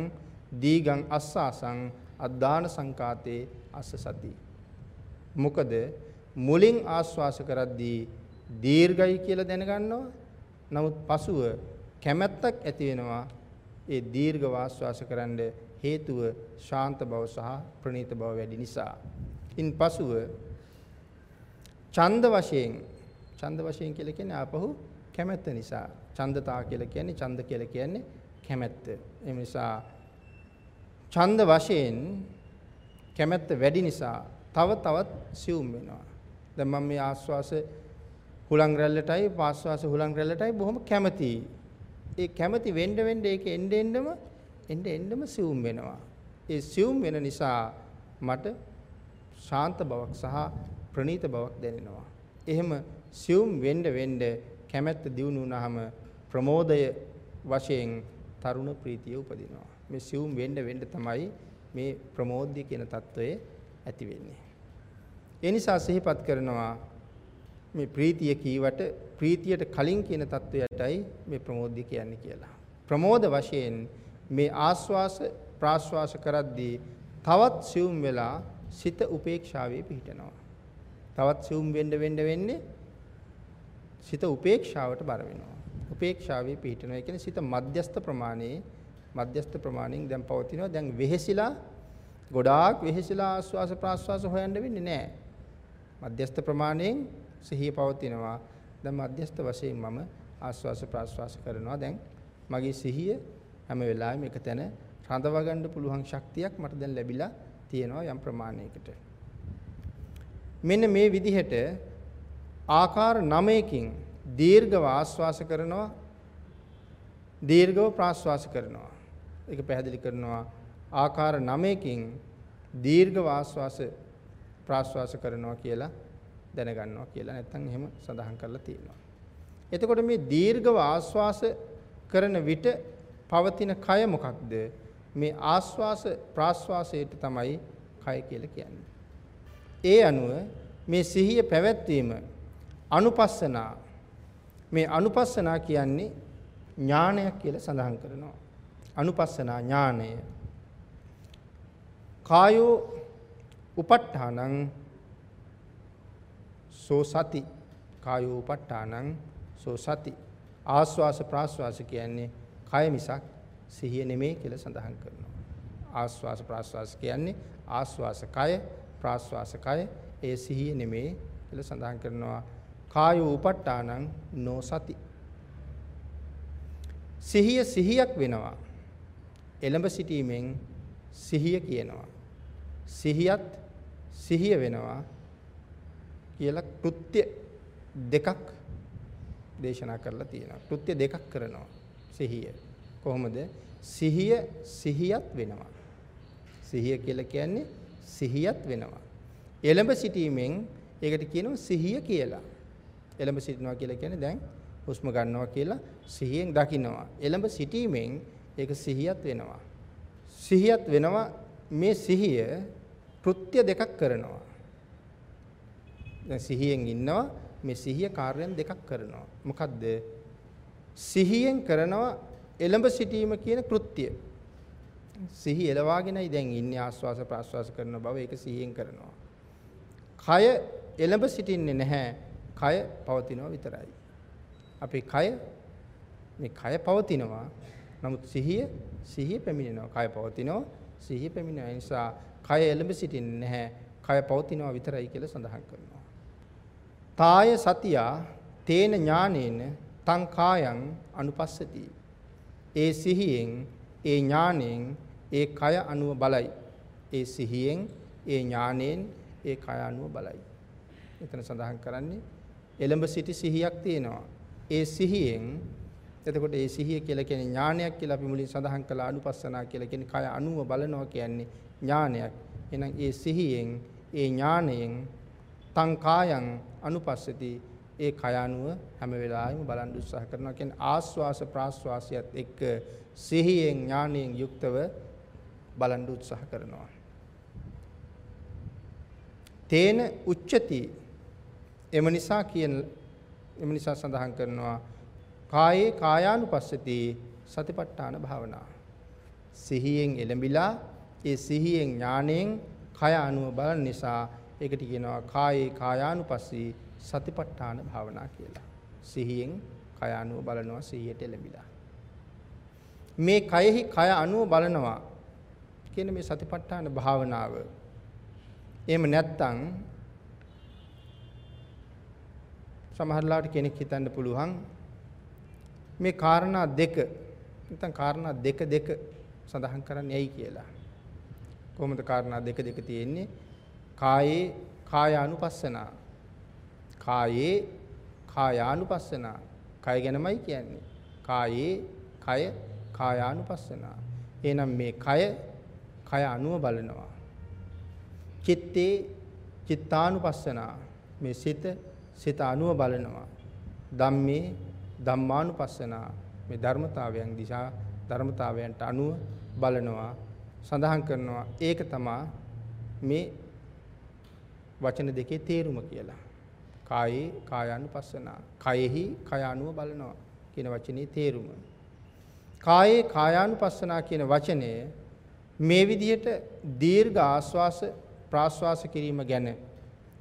දීගං අස්සාසං අද්දාන සංකාතේ අස්ස සති. මොකද මුලින් ආස්වාස කරද්දී දීර්ඝයි කියලා දැනගන්නවා. නමුත් පසුව කැමැත්තක් ඇති වෙනවා. ඒ දීර්ඝ වාස්වාස කරන්න හේතුව ශාන්ත බව සහ ප්‍රණීත බව වැඩි නිසා. ඉන් පසුව ඡන්ද වශයෙන් ඡන්ද වශයෙන් කියලා කියන්නේ ආපහු කැමැත්ත නිසා. ඡන්දතා කියලා කියන්නේ ඡන්ද කියලා කියන්නේ කැමැත්ත. ඒ නිසා ඡන්ද වශයෙන් කැමැත්ත වැඩි නිසා තව තවත් සියුම් වෙනවා. දැන් මම මේ ආස්වාස හුලං රැල්ලටයි පාස්වාස හුලං රැල්ලටයි බොහොම කැමතියි. ඒ කැමති වෙන්න වෙන්න ඒක එන්න එන්නම එන්න එන්නම සියුම් වෙනවා. ඒ සියුම් වෙන නිසා මට ශාන්ත බවක් සහ ප්‍රණීත බවක් දැනෙනවා. එහෙම සියුම් වෙන්න වෙන්න කැමැත්ත දියුණු වුණාම ප්‍රමෝදය වශයෙන් තරුණ ප්‍රීතිය උපදිනවා. මේ සියුම් වෙන්න වෙන්න තමයි මේ ප්‍රමෝද්‍ය කියන తত্ত্বය ඇති වෙන්නේ. ඒ නිසා සිහිපත් කරනවා මේ ප්‍රීතිය කීවට ප්‍රීතියට කලින් කියන తত্ত্বයටයි මේ ප්‍රමෝද්‍ය කියන්නේ කියලා. ප්‍රමෝද වශයෙන් මේ ආස්වාස ප්‍රාස්වාස කරද්දී තවත් සියුම් වෙලා සිත උපේක්ෂාවේ පිහිටනවා. තවත් සියුම් වෙන්න වෙන්න වෙන්නේ සිත උපේක්ෂාවට බර වෙනවා. උපේක්ෂාවේ පිහිටනවා. ඒ කියන්නේ සිත මධ්‍යස්ත ප්‍රමාණයේ මධ්‍යස්ත ප්‍රමාණයෙන් දැන් පවතිනවා. දැන් වෙහෙසිලා ගොඩාක් වෙහෙසිලා ආස්වාස ප්‍රාස්වාස හොයන්න වෙන්නේ නැහැ. මධ්‍යස්ත ප්‍රමාණයෙන් සිහිය පවතිනවා. දැන් මධ්‍යස්ත වශයෙන් මම ආස්වාස ප්‍රාස්වාස කරනවා. දැන් මගේ සිහිය හැම වෙලාවෙම එක තැන රඳව ගන්න පුළුවන් ශක්තියක් මට දැන් ලැබිලා තියෙනවා යම් ප්‍රමාණයකට. මෙන්න මේ විදිහට ආකාර 9කින් දීර්ඝව ආස්වාස කරනවා දීර්ඝව ප්‍රාස්වාස කරනවා. ඒක පැහැදිලි කරනවා ආකාර 9කින් දීර්ඝව ආස්වාස ප්‍රාස්වාස කරනවා කියලා දැනගන්නවා කියලා නැත්නම් එහෙම සඳහන් කරලා තියෙනවා. එතකොට මේ දීර්ඝව ආස්වාස කරන විට පවතින කය මොකක්ද? මේ ආස්වාස ප්‍රාස්වාසයට තමයි කය කියලා කියන්නේ. ඒ අනුව මේ සිහිය පැවැත්වීම අනුපස්සනා මේ අනුපස්සනා කියන්නේ ඥානයක් කියලා සඳහන් කරනවා. අනුපස්සනා ඥානය. කායෝ උපට්ඨානං සෝ සති කායෝ උපට්ඨානං සෝ සති ආස්වාස ප්‍රාස්වාස කියන්නේ කය මිසක් සිහිය නෙමෙයි කියලා සඳහන් කරනවා. ආස්වාස ප්‍රාස්වාස කියන්නේ ආස්වාස කය ප්‍රාස්වාස කය ඒ සිහිය නෙමෙයි කියලා සඳහන් කරනවා. කායෝ උපට්ඨානං නෝ සති සිහිය සිහියක් වෙනවා. එළඹ සිටීමෙන් සිහිය කියනවා. සිහියත් සිහිය වෙනවා කියලා කෘත්‍ය දෙකක් දේශනා කරලා තියෙනවා. කෘත්‍ය දෙකක් කරනවා සිහිය. කොහොමද? සිහිය සිහියත් වෙනවා. සිහිය කියලා කියන්නේ සිහියත් වෙනවා. එළඹ සිටීමෙන් ඒකට කියනවා සිහිය කියලා. එළඹ සිටිනවා කියලා කියන්නේ දැන් හුස්ම ගන්නවා කියලා සිහියෙන් දකින්නවා. එළඹ සිටීමෙන් ඒක සිහියත් වෙනවා. සිහියත් වෙනවා මේ සිහිය කෘත්‍ය දෙකක් කරනවා. දැන් සිහියෙන් ඉන්නවා මේ සිහිය කාර්යයන් දෙකක් කරනවා. මොකද්ද? සිහියෙන් කරනවා එළඹ සිටීම කියන කෘත්‍යය. සිහි එලවාගෙනයි දැන් ඉන්නේ ආස්වාස ප්‍රාස්වාස කරන බව ඒක සිහියෙන් කරනවා. කය එළඹ සිටින්නේ නැහැ. කය පවතිනවා විතරයි. අපේ කය මේ කය පවතිනවා. නමුත් සිහිය සිහිය පැමිණෙනවා. කය පවතිනවා. සිහිය පැමිණෙනවා. ඒ නිසා කය එළඹ සිටින්නේ නැහැ. කය පවතිනවා විතරයි කියලා සඳහන් කරනවා. තාය සතියා තේන ඥානේන තං කායං අනුපස්සති. ඒ සිහියෙන් ඒ ඥාණයෙන් ඒ කය අනුව බලයි. ඒ සිහියෙන් ඒ ඥාණයෙන් ඒ කය අනුව බලයි. එතන සඳහන් කරන්නේ එළඹ සිටි සිහියක් තියෙනවා. ඒ සිහියෙන් එතකොට ඒ සිහිය කියලා කියන්නේ ඥානයක් කියලා අපි මුලින් සඳහන් කළා අනුපස්සනා කියලා කියන්නේ කය අනුව බලනවා කියන්නේ ඥානයක්. එහෙනම් ඒ සිහියෙන් ඒ ඥාණයෙන් තං කායං අනුපස්සති ඒ කය අනුව හැම වෙලාවෙම බලන් උත්සාහ කරනවා කියන්නේ ආස්වාස ප්‍රාස්වාසයත් එක්ක සිහියෙන් ඥාණයෙන් යුක්තව බලන් උත්සාහ කරනවා. තේන උච්චති එම නිසා කියන එම නිසා සඳහන් කරනවා කායේ කායානුපස්සති සතිපට්ඨාන භාවනා. සිහියෙන් එළඹිලා ඒ සිහියෙන් ඥාණයෙන් කය අනුව බලන නිසා ඒකට කියනවා කායේ කායානුපස්සී සතිපට්ඨාන භාවනා කියලා. සිහියෙන් කය අනුව බලනවා සිහියට එළඹිලා. මේ කයෙහි කය අනුව බලනවා කියන මේ සතිපට්ඨාන භාවනාව. එහෙම නැත්නම් සමහරලාට කෙනෙක් හිතන්න පුළුවන් මේ කාරණා දෙක නැත්නම් කාරණා දෙක දෙක සඳහන් කරන්නේ ඇයි කියලා. කොහොමද කාරණා දෙක දෙක තියෙන්නේ? කායේ කායානුපස්සනා. කායේ කායානුපස්සනා. කය ගැනමයි කියන්නේ. කායේ කය කායානුපස්සනා. එහෙනම් මේ කය කය අනුව බලනවා. චිත්තේ චිත්තානුපස්සනා. මේ සිත සිත අනුව බලනවා. ධම්මේ ධම්මානුපස්සනා. මේ ධර්මතාවයන් දිශා ධර්මතාවයන්ට අනුව බලනවා. සඳහන් කරනවා ඒක තමා මේ වචන දෙකේ තේරුම කියලා. කායේ කායානුපස්සනා. කයෙහි කය අනුව බලනවා කියන වචනේ තේරුම. කායේ කායානුපස්සනා කියන වචනය මේ විදිහට දීර්ඝ ආස්වාස ප්‍රාස්වාස කිරීම ගැන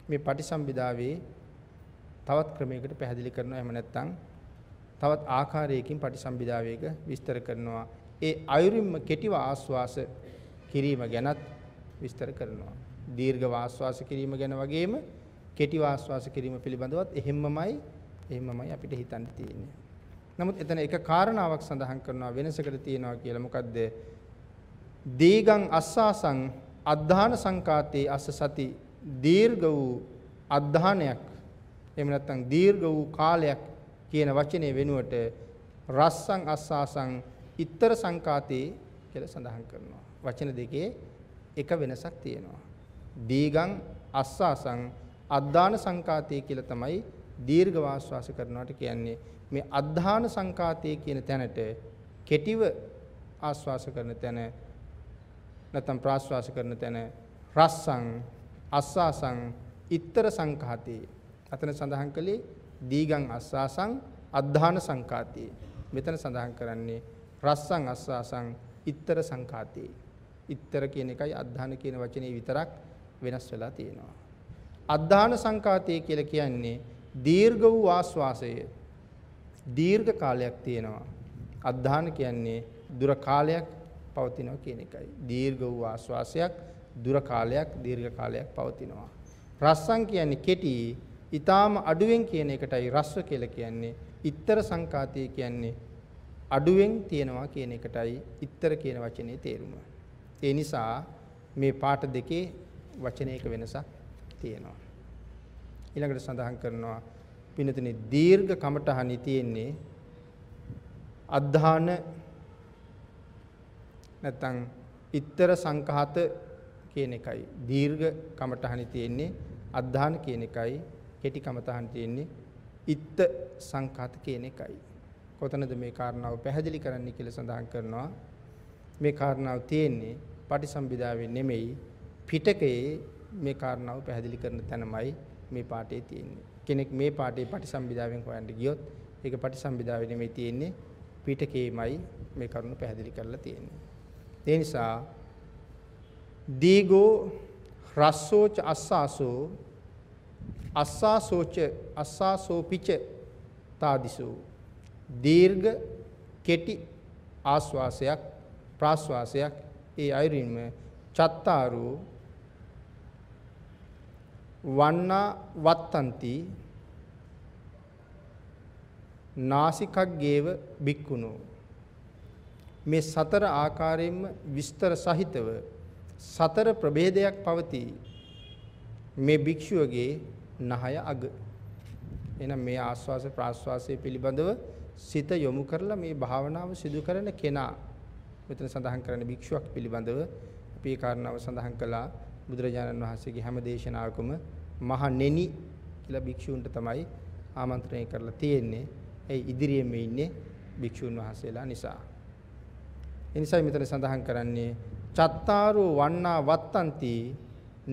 මේ පටිසම්භිදාවේ තවත් ක්‍රමයකට පැහැදිලි කරනවා එහෙම නැත්නම් තවත් ආකාරයකින් පටිසම්භිදාවේක විස්තර කරනවා ඒ අයුරින්ම කෙටිව ආස්වාස කිරීම ගැනත් විස්තර කරනවා දීර්ඝ ආස්වාස කිරීම ගැන වගේම කෙටි ආස්වාස කිරීම පිළිබඳවත් එහෙම්මමයි එහෙම්මමයි අපිට හිතන්න තියෙන්නේ නමුත් එතන එක කාරණාවක් සඳහන් කරනවා වෙනසකට තියෙනවා කියලා මොකද්ද දීගං අස්සාසං අද්ධාන සංකාතේ අස්ස සති දීර්ඝ වූ අද්ධානයක් එහෙම නැත්නම් දීර්ඝ වූ කාලයක් කියන වචනේ වෙනුවට රස්සං අස්සාසං ඉත්තර සංකාතේ කියලා සඳහන් කරනවා. වචන දෙකේ එක වෙනසක් තියෙනවා. දීගං අස්සාසං අද්ධාන සංකාතේ කියලා තමයි දීර්ඝ වාස්වාස කරනවට කියන්නේ. මේ අද්ධාන සංකාතේ කියන තැනට කෙටිව ආස්වාස කරන තැන නැත්නම් ප්‍රාශ්වාස කරන තැන රස්සං අස්සාසං ඉත්තර සංඛාතේ අතන සඳහන් කළේ දීගං අස්සාසං අද්ධාන සංඛාතේ මෙතන සඳහන් කරන්නේ රස්සං අස්සාසං ඉත්තර සංඛාතේ ඉත්තර කියන එකයි අද්ධාන කියන වචනේ විතරක් වෙනස් වෙලා තියෙනවා. අද්ධාන සංඛාතේ කියලා කියන්නේ දීර්ඝ වූ ආස්වාසය දීර්ඝ කාලයක් තියෙනවා අද්ධාන කියන්නේ දුර කාලයක් පවතිනවා කියන එකයි. දීර්ඝ වූ ආශ්වාසයක් දුර කාලයක් දීර්ඝ කාලයක් පවතිනවා. රස්සං කියන්නේ කෙටි, ඊටාම අඩුවෙන් කියන එකටයි රස්ව කියලා කියන්නේ. ඉත්තර සංකාතය කියන්නේ අඩුවෙන් තියෙනවා කියන එකටයි ඉත්තර කියන වචනේ තේරුම. ඒ නිසා මේ පාට දෙකේ වචනයක වෙනසක් තියෙනවා. ඊළඟට සඳහන් කරනවා පිනතනේ දීර්ඝ කමටහනි තියෙන්නේ අද්ධාන නැත්නම් ඉත්තර සංඝාත කියන එකයි. දීර්ඝ කමඨහනි තියෙන්නේ අද්ධාන කියන එකයි. කෙටි කමඨහන් තියෙන්නේ ඉත්ත සංඝාත කියන එකයි. කොතනද මේ කාරණාව පැහැදිලි කරන්න කියලා සඳහන් කරනවා. මේ කාරණාව තියෙන්නේ පටිසම්භිදාවේ නෙමෙයි පිටකයේ මේ කාරණාව පැහැදිලි කරන තැනමයි මේ පාඩේ තියෙන්නේ කෙනෙක් මේ පාඩේ පටිසම්භිදාවෙන් හොයන්න ගියොත් ඒක පටිසම්භිදාවේ නෙමෙයි තියෙන්නේ පිටකේමයි මේ කරුණ පැහැදිලි කරලා තියෙන්නේ. ඒ නිසා දීගෝ රස්සෝච අස්සාසෝ අස්සාසෝච අස්සාසෝ පිච තාදිසෝ දීර්ඝ කෙටි ආස්වාසයක් ප්‍රාස්වාසයක් ඒ අයරින්ම චත්තාරු වන්නා වත්තන්ති නාසිකග්ගේව බික්කුණෝ. මේ සතර ආකාරයෙන්ම විස්තර සහිතව සතර ප්‍රභේදයක් පවතී. මේ භික්ෂුවගේ නහය අග. එහෙනම් මේ ආස්වාස ප්‍රාස්වාසය පිළිබඳව සිත යොමු කරලා මේ භාවනාව සිදු කරන කෙනා. මෙතන සඳහන් කරන භික්ෂුවක් පිළිබඳව. අපි ඒ කාරණාව සඳහන් කළා. බුදුරජාණන් වහන්සේගේ හැම දේශනාවකම මහා නෙනි කියලා භික්ෂූන්ට තමයි ආමන්ත්‍රණය කරලා තියෙන්නේ. ඒ ඉදිරියෙම ඉන්නේ භික්ෂූන් වහන්සේලා නිසා. ඒ නිසා මෙතන සඳහන් කරන්නේ චත්තාරෝ වන්නා වත්තන්ති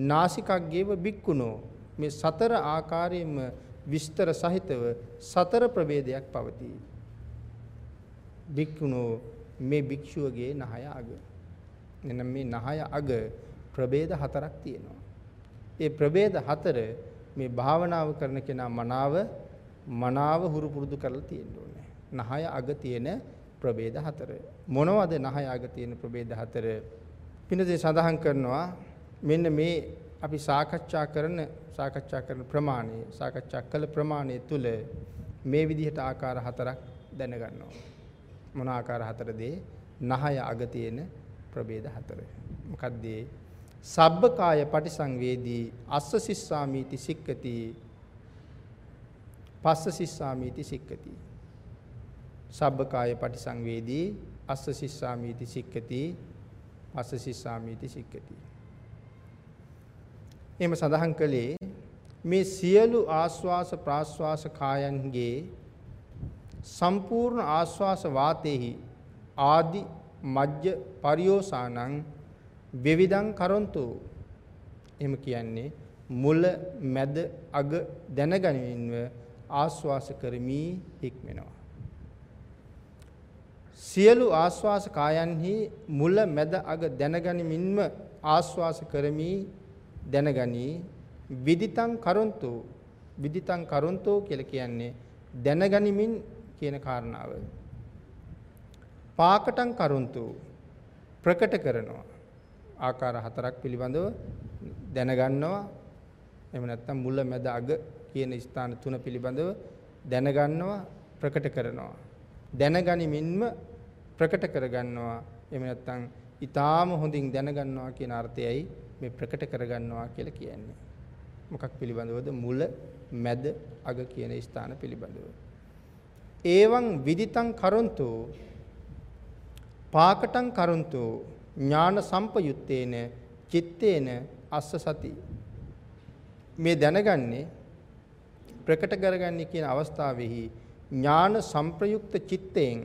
නාසිකග්ගේව බික්කුණෝ මේ සතර ආකාරයෙන්ම විස්තර සහිතව සතර ප්‍රභේදයක් පවතී. බික්කුණෝ මේ භික්ෂුවගේ නහය අග. එනම් මේ නහය අග ප්‍රභේද හතරක් තියෙනවා. ඒ ප්‍රභේද හතර මේ භාවනාව කරන කෙනා මනාව මනාව හුරු පුරුදු කරලා තියෙන්න ඕනේ. නහය අග තියෙන ප්‍රභේද හතර. මොනවද නහය අග තියෙන ප්‍රභේද හතර? පිනදේ සඳහන් කරනවා මෙන්න මේ අපි සාකච්ඡා කරන සාකච්ඡා කරන ප්‍රමාණය සාකච්ඡා කළ ප්‍රමාණය තුල මේ විදිහට ආකාර හතරක් දැනගන්නවා. මොන ආකාර හතරද? නහය අග තියෙන ප්‍රභේද හතර. මොකද්ද? සබ්බකාය පටිසංවේදී අස්ස සිස්සාමීති සික්කති පස්ස සිස්සාමීති සික්කති. සබ්බකාය පටිසංවේදී අස්ස සිස්සාමීති සික්කති පස්ස සිස්සාමීති සික්කති. එහෙම සඳහන් කළේ මේ සියලු ආස්වාස ප්‍රාස්වාස කායන්ගේ සම්පූර්ණ ආස්වාස වාතේහි ආදි මජ්ජ පරියෝසානං විවිධං කරොන්තු. එහෙම කියන්නේ මුල මැද අග දැනගැනීමව ආස්වාස කරමි හික්මෙනවා. සියලු ආස්වාස කායන්හි මුල මැද අග දැනගැනීමින්ම ආස්වාස කරමි දැනගනි. විදිතං කරොන්තු. විදිතං කරොන්තෝ කියලා කියන්නේ දැනගනිමින් කියන කාරණාව. පාකටං කරොන්තු. ප්‍රකට කරනවා. ආකාර හතරක් පිළිබඳව දැනගන්නවා එහෙම නැත්නම් මුල මැද අග කියන ස්ථාන තුන පිළිබඳව දැනගන්නවා ප්‍රකට කරනවා දැනගනිමින්ම ප්‍රකට කරගන්නවා එහෙම නැත්නම් ඊටාම හොඳින් දැනගන්නවා කියන අර්ථයයි මේ ප්‍රකට කරගන්නවා කියලා කියන්නේ. මොකක් පිළිබඳවද මුල මැද අග කියන ස්ථාන පිළිබඳව. ඒවං විදිතං කරොන්තු පාකටං කරොන්තු ඥාන සම්පයුත්තේන චිත්තේන අස්ස සති මේ දැනගන්නේ ප්‍රකට කරගන්නේ කියන අවස්ථාවෙහි ඥාන සංප්‍රයුක්ත චිත්තයෙන්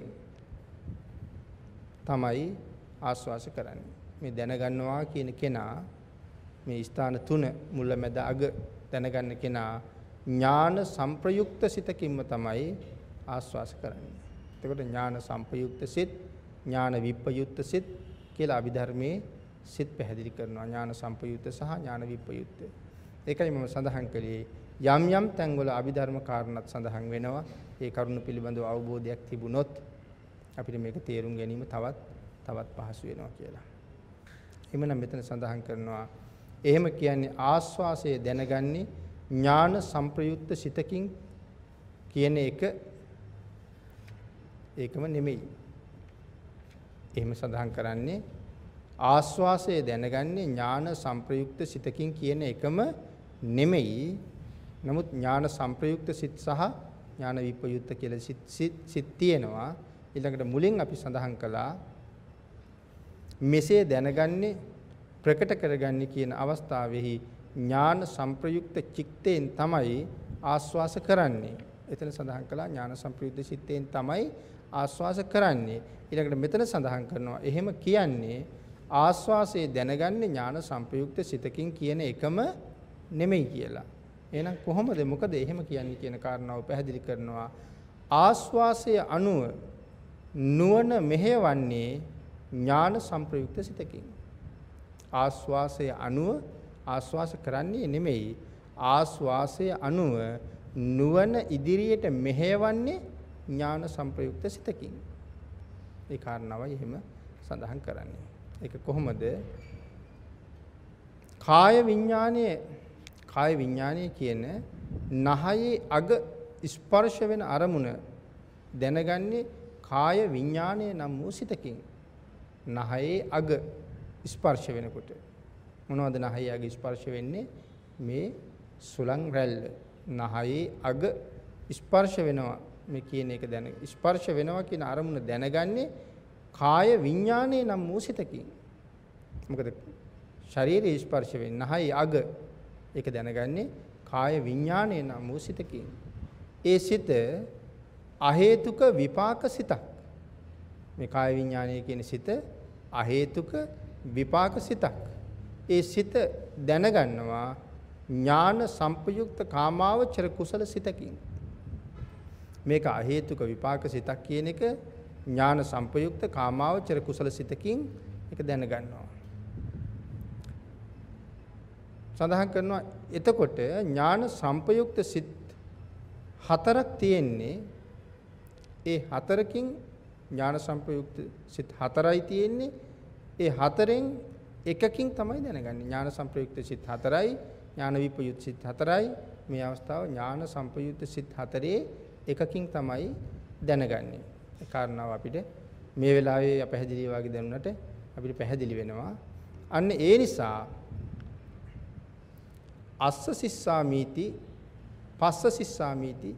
තමයි ආස්වාස කරන්නේ මේ දැනගන්නවා කියන කෙනා මේ ස්ථාන තුන මුල මැද අග දැනගන්න කෙනා ඥාන සංප්‍රයුක්ත සිතකින්ම තමයි ආස්වාස කරන්නේ. එතකොට ඥාන සංප්‍රයුක්ත සිත්, ඥාන විප්‍රයුක්ත සිත් කියලා අභිධර්මයේ සිත් පැහැදිලි කරනවා. ඥාන සංප්‍රයුක්ත සහ ඥාන විප්‍රයුක්ත. ඒකයි මම සඳහන් කළේ යම් යම් තැන්වල අභිධර්ම කාරණාත් සඳහන් වෙනවා. ඒ කරුණ පිළිබඳව අවබෝධයක් තිබුණොත් අපිට මේක තේරුම් ගැනීම තවත් තවත් පහසු වෙනවා කියලා. එමනම් මෙතන සඳහන් කරනවා එහෙම කියන්නේ ආස්වාසය දැනගන්නේ ඥාන සංප්‍රයුක්ත සිතකින් කියන එක ඒකම නෙමෙයි. එහෙම සඳහන් කරන්නේ ආස්වාසය දැනගන්නේ ඥාන සංප්‍රයුක්ත සිතකින් කියන එකම නෙමෙයි. නමුත් ඥාන සංප්‍රයුක්ත සිත් සහ ඥාන විපයුක්ත කියලා සිත් සිත් තියෙනවා. ඊළඟට මුලින් අපි සඳහන් කළා මෙසේ දැනගන්නේ ප්‍රකට කරගන්නේ කියන අවස්ථාවෙහි ඥාන සංප්‍රයුක්ත චිත්තයෙන් තමයි ආස්වාස කරන්නේ. එතන සඳහන් කළා ඥාන සංප්‍රයුක්ත චිත්තයෙන් තමයි ආස්වාස කරන්නේ. ඊළඟට මෙතන සඳහන් කරනවා එහෙම කියන්නේ ආස්වාසයේ දැනගන්නේ ඥාන සංප්‍රයුක්ත සිතකින් කියන එකම නෙමෙයි කියලා. එහෙනම් කොහොමද මොකද එහෙම කියන්නේ කියන කාරණාව පැහැදිලි කරනවා. ආස්වාසය අනුව නුවණ මෙහෙවන්නේ ඥාන සංප්‍රයුක්ත සිතකින්. ආස්වාසය අනුව ආස්වාස කරන්නේ නෙමෙයි. ආස්වාසය අනුව නුවණ ඉදිරියට මෙහෙවන්නේ ඥාන සංප්‍රයුක්ත සිතකින්. ඒ කාරණාවයි එහෙම සඳහන් කරන්නේ. ඒක කොහොමද? කාය විඥානයේ කාය විඥානය කියන නහයේ අග ස්පර්ශ වෙන අරමුණ දැනගන්නේ කාය විඥානය නම් වූ සිතකින්. නහයේ අග ස්පර්ශ වෙනකොට මොනවද නහයේ අග ස්පර්ශ වෙන්නේ? මේ සුලං රැල්ල. නහයේ අග ස්පර්ශ වෙනවා මේ කියන එක දැන ස්පර්ශ වෙනවා කියන අරමුණ දැනගන්නේ කාය විඥානයේ නම් වූ සිතකින්. මොකද ශරීරයේ ස්පර්ශ වෙන්නේ නහයේ අග ඒක දැනගන්නේ කාය විඥානයේ නම් වූ සිතකින්. ඒ සිත අහේතුක විපාක සිතක්. මේ කාය විඥානය කියන සිත අහේතුක විපාක සිතක්. ඒ සිත දැනගන්නවා ඥාන සංපයුක්ත කාමාවචර කුසල සිතකින්. මේක අහේතුක විපාක සිතක් කියන එක ඥාන සංපයුක්ත කාමාවචර කුසල සිතකින් ඒක දැනගන්නවා. සඳහන් කරනවා එතකොට ඥාන සංපයුක්ත සිත් හතරක් තියෙන්නේ. ඒ හතරකින් ඥාන සංපයුක්ත සිත් හතරයි තියෙන්නේ. ඒ හතරෙන් එකකින් තමයි දැනගන්නේ. ඥාන සංප්‍රයුක්ත සිත් හතරයි ඥාන විපයුත් සිත් හතරයි. මේ අවස්ථාව ඥාන සංපයුක්ත සිත් හතරේ එකකින් තමයි දැනගන්නේ ඒ කාරණාව අපිට මේ වෙලාවේ අපැහැදිලි වගේ දැනුණට අපිට පැහැදිලි වෙනවා අන්න ඒ නිසා අස්ස සිස්සාමීති පස්ස සිස්සාමීති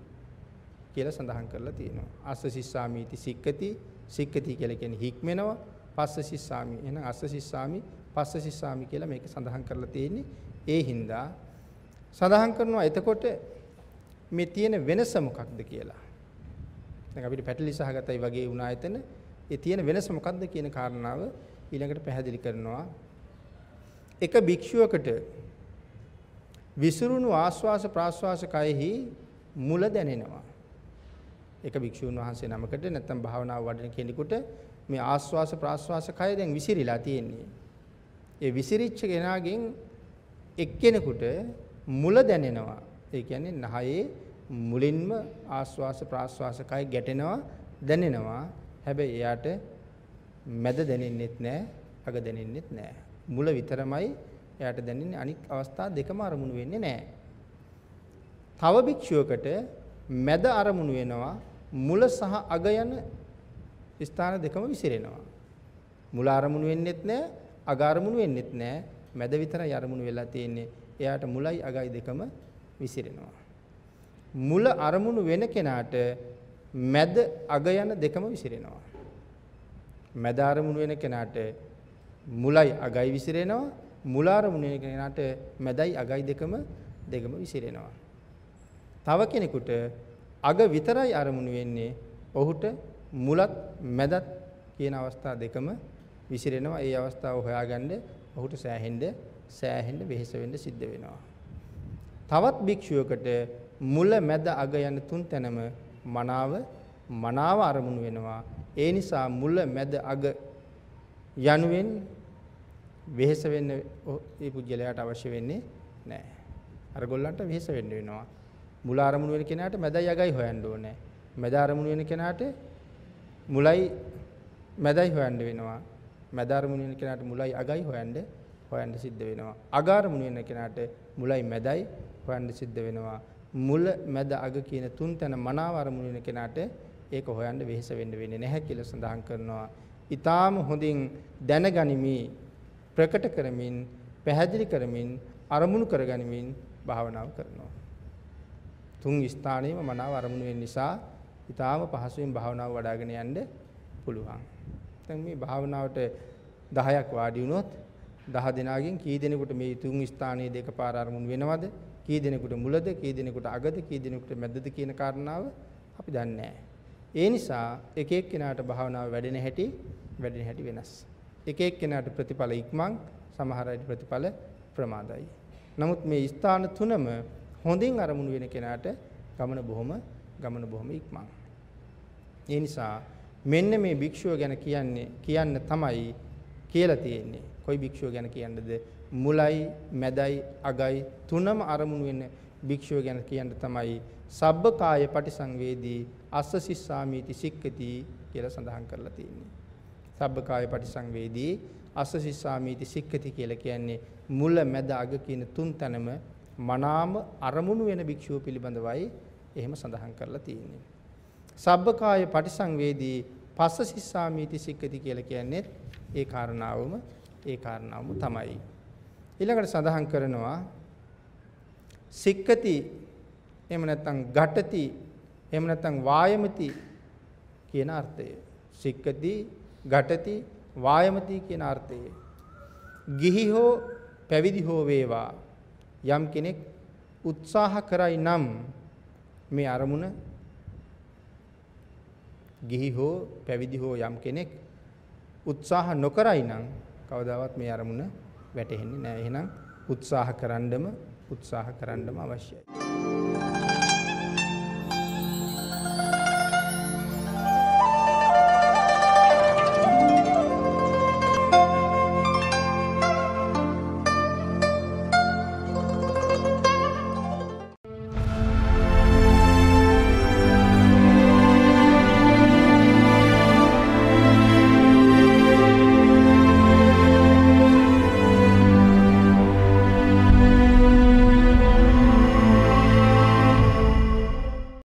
කියලා සඳහන් කරලා තියෙනවා. අස්ස සිස්සාමීති සික්කති සික්කති කියලා කියන්නේ හික්මෙනවා. පස්ස සිස්සාමි එහෙනම් අස්ස සිස්සාමි පස්ස සිස්සාමි කියලා මේක සඳහන් කරලා තියෙන්නේ. ඒ හින්දා සඳහන් කරනවා එතකොට මේ තියෙන වෙනස මොකක්ද කියලා. දැන් අපිට පැටලි සහගතයි වගේ වුණා එතන. ඒ තියෙන වෙනස මොකක්ද කියන කාරණාව ඊළඟට පැහැදිලි කරනවා. එක භික්ෂුවකට විසිරුණු ආස්වාස ප්‍රාස්වාස කයෙහි මුල දැනෙනවා. එක භික්ෂුන් වහන්සේ නමකට නැත්තම් භාවනාව වඩන කෙනෙකුට මේ ආස්වාස ප්‍රාස්වාස කය දැන් විසිරීලා තියෙන්නේ. ඒ විසිරිච්ච කෙනාගෙන් එක්කෙනෙකුට මුල දැනෙනවා. ඒ කියන්නේ නහයේ මුලින්ම ආස්වාස ප්‍රාස්වාස කය ගැටෙනවා දැනෙනවා. හැබැයි එයාට මැද දැනෙන්නෙත් නැහැ, අග දැනෙන්නෙත් නැහැ. මුල විතරමයි එයාට දැනෙන්නේ අනික් අවස්ථා දෙකම අරමුණු වෙන්නේ නැහැ. තව භික්ෂුවකට මැද අරමුණු වෙනවා මුල සහ අග යන ස්ථාන දෙකම විසිරෙනවා. මුල අරමුණු වෙන්නෙත් නැහැ, අග අරමුණු වෙන්නෙත් නැහැ. මැද විතරයි අරමුණු වෙලා තියෙන්නේ. එයාට මුලයි අගයි දෙකම විසිරෙනවා. මුල අරමුණු වෙන කෙනාට මැද අග යන දෙකම විසිරෙනවා. මැද අරමුණු වෙන කෙනාට මුලයි අගයි විසිරෙනවා. මුල අරමුණ කෙනාට මැදයි අගයි දෙකම දෙකම විසිරෙනවා. තව කෙනෙකුට අග විතරයි අරමුණු වෙන්නේ. ඔහුට මුලත් මැදත් කියන අවස්ථා දෙකම විසිරෙනවා. ඒ අවස්ථාව හොයාගන්න ඔහුට සෑහෙන්න සෑහෙන්න වෙහෙස වෙන්න සිද්ධ වෙනවා. තවත් භික්ෂුවකට මුල මැද අග යන තුන් තැනම මනාව මනාව අරමුණු වෙනවා. ඒ නිසා මුල මැද අග යනුවෙන් වෙහෙස වෙන්න ඒ පුජ්‍යලයට අවශ්‍ය වෙන්නේ නැහැ. අර ගොල්ලන්ට වෙහෙස වෙන්න වෙනවා. මුල ආරමුණු වෙන කෙනාට මැදයි අගයි හොයන්න ඕනේ. මැද ආරමුණු වෙන කෙනාට මුලයි මැදයි හොයන්න වෙනවා. මැද ආරමුණු වෙන කෙනාට මුලයි අගයි හොයන්න හොයන්න සිද්ධ වෙනවා. අග ආරමුණු වෙන කෙනාට මුලයි මැදයි හොයන්න සිද්ධ වෙනවා. මුල මැද අග කියන තුන් තැන මනාව ආරමුණු වෙන කෙනාට ඒක හොයන්න වෙහෙස වෙන්න වෙන්නේ නැහැ කියලා සඳහන් කරනවා. ඊටාම හොඳින් දැනගනිමි ප්‍රකට කරමින් පැහැදිලි කරමින් අරමුණු කරගනිමින් භාවනාව කරනවා. තුන් ස්ථානයේම මනාව අරමුණු වෙන නිසා ඊටාම පහසුවෙන් භාවනාව වඩ아가න යන්න පුළුවන්. දැන් මේ භාවනාවට 10ක් වාඩි වුණොත් 10 දෙනාගෙන් කී දෙනෙකුට මේ තුන් ස්ථානයේ දෙකපාර අරමුණු වෙනවද? කී දෙනෙකුට මුලද? කී දෙනෙකුට අගද? කී දෙනෙකුට මැදද කියන කාරණාව අපි දන්නේ ඒ නිසා එක එක්කෙනාට භාවනාව වැඩෙන හැටි වැඩෙන හැටි වෙනස්. එක එක්කෙනාට ප්‍රතිඵල ඉක්මන් සමහර අයට ප්‍රතිඵල ප්‍රමාදයි. නමුත් මේ ස්ථාන තුනම හොඳින් අරමුණු වෙන කෙනාට ගමන බොහොම ගමන බොහොම ඉක්මන්. ඒ නිසා මෙන්න මේ භික්ෂුව ගැන කියන්නේ කියන්න තමයි කියලා තියෙන්නේ. කොයි භික්ෂුව ගැන කියන්නද? මුලයි, මැදයි, අගයි තුනම අරමුණු වෙන භික්ෂුව ගැන කියන්න තමයි සබ්බකාය පටිසංවේදී අස්ස සිස්සාමීති සික්කති කියලා සඳහන් කරලා තියෙන්නේ. සබ්බකාය පටිසංවේදී අස්ස සිස්සාමීති සික්කති කියලා කියන්නේ මුල මැද අග කියන තුන් තැනම මනාම අරමුණු වෙන භික්ෂුව පිළිබඳවයි එහෙම සඳහන් කරලා තියෙන්නේ. සබ්බකාය පටිසංවේදී පස්ස සිස්සාමීති සික්කති කියලා කියන්නේ ඒ කාරණාවම ඒ කාරණාවම තමයි. ඊළඟට සඳහන් කරනවා සික්කති එහෙම නැත්නම් ඝටති එහෙම නැත්නම් වායමති කියන අර්ථය. සික්කති ඝටති වායමති කියන අර්ථය. ගිහි හෝ පැවිදි හෝ වේවා යම් කෙනෙක් උත්සාහ කරයි නම් මේ අරමුණ ගිහි හෝ පැවිදි හෝ යම් කෙනෙක් උත්සාහ නොකරයි නම් කවදාවත් මේ අරමුණ වැටහෙන්නේ නැහැ. එහෙනම් උත්සාහ කරන්නම උත්සාහ කරන්නම අවශ්‍යයි.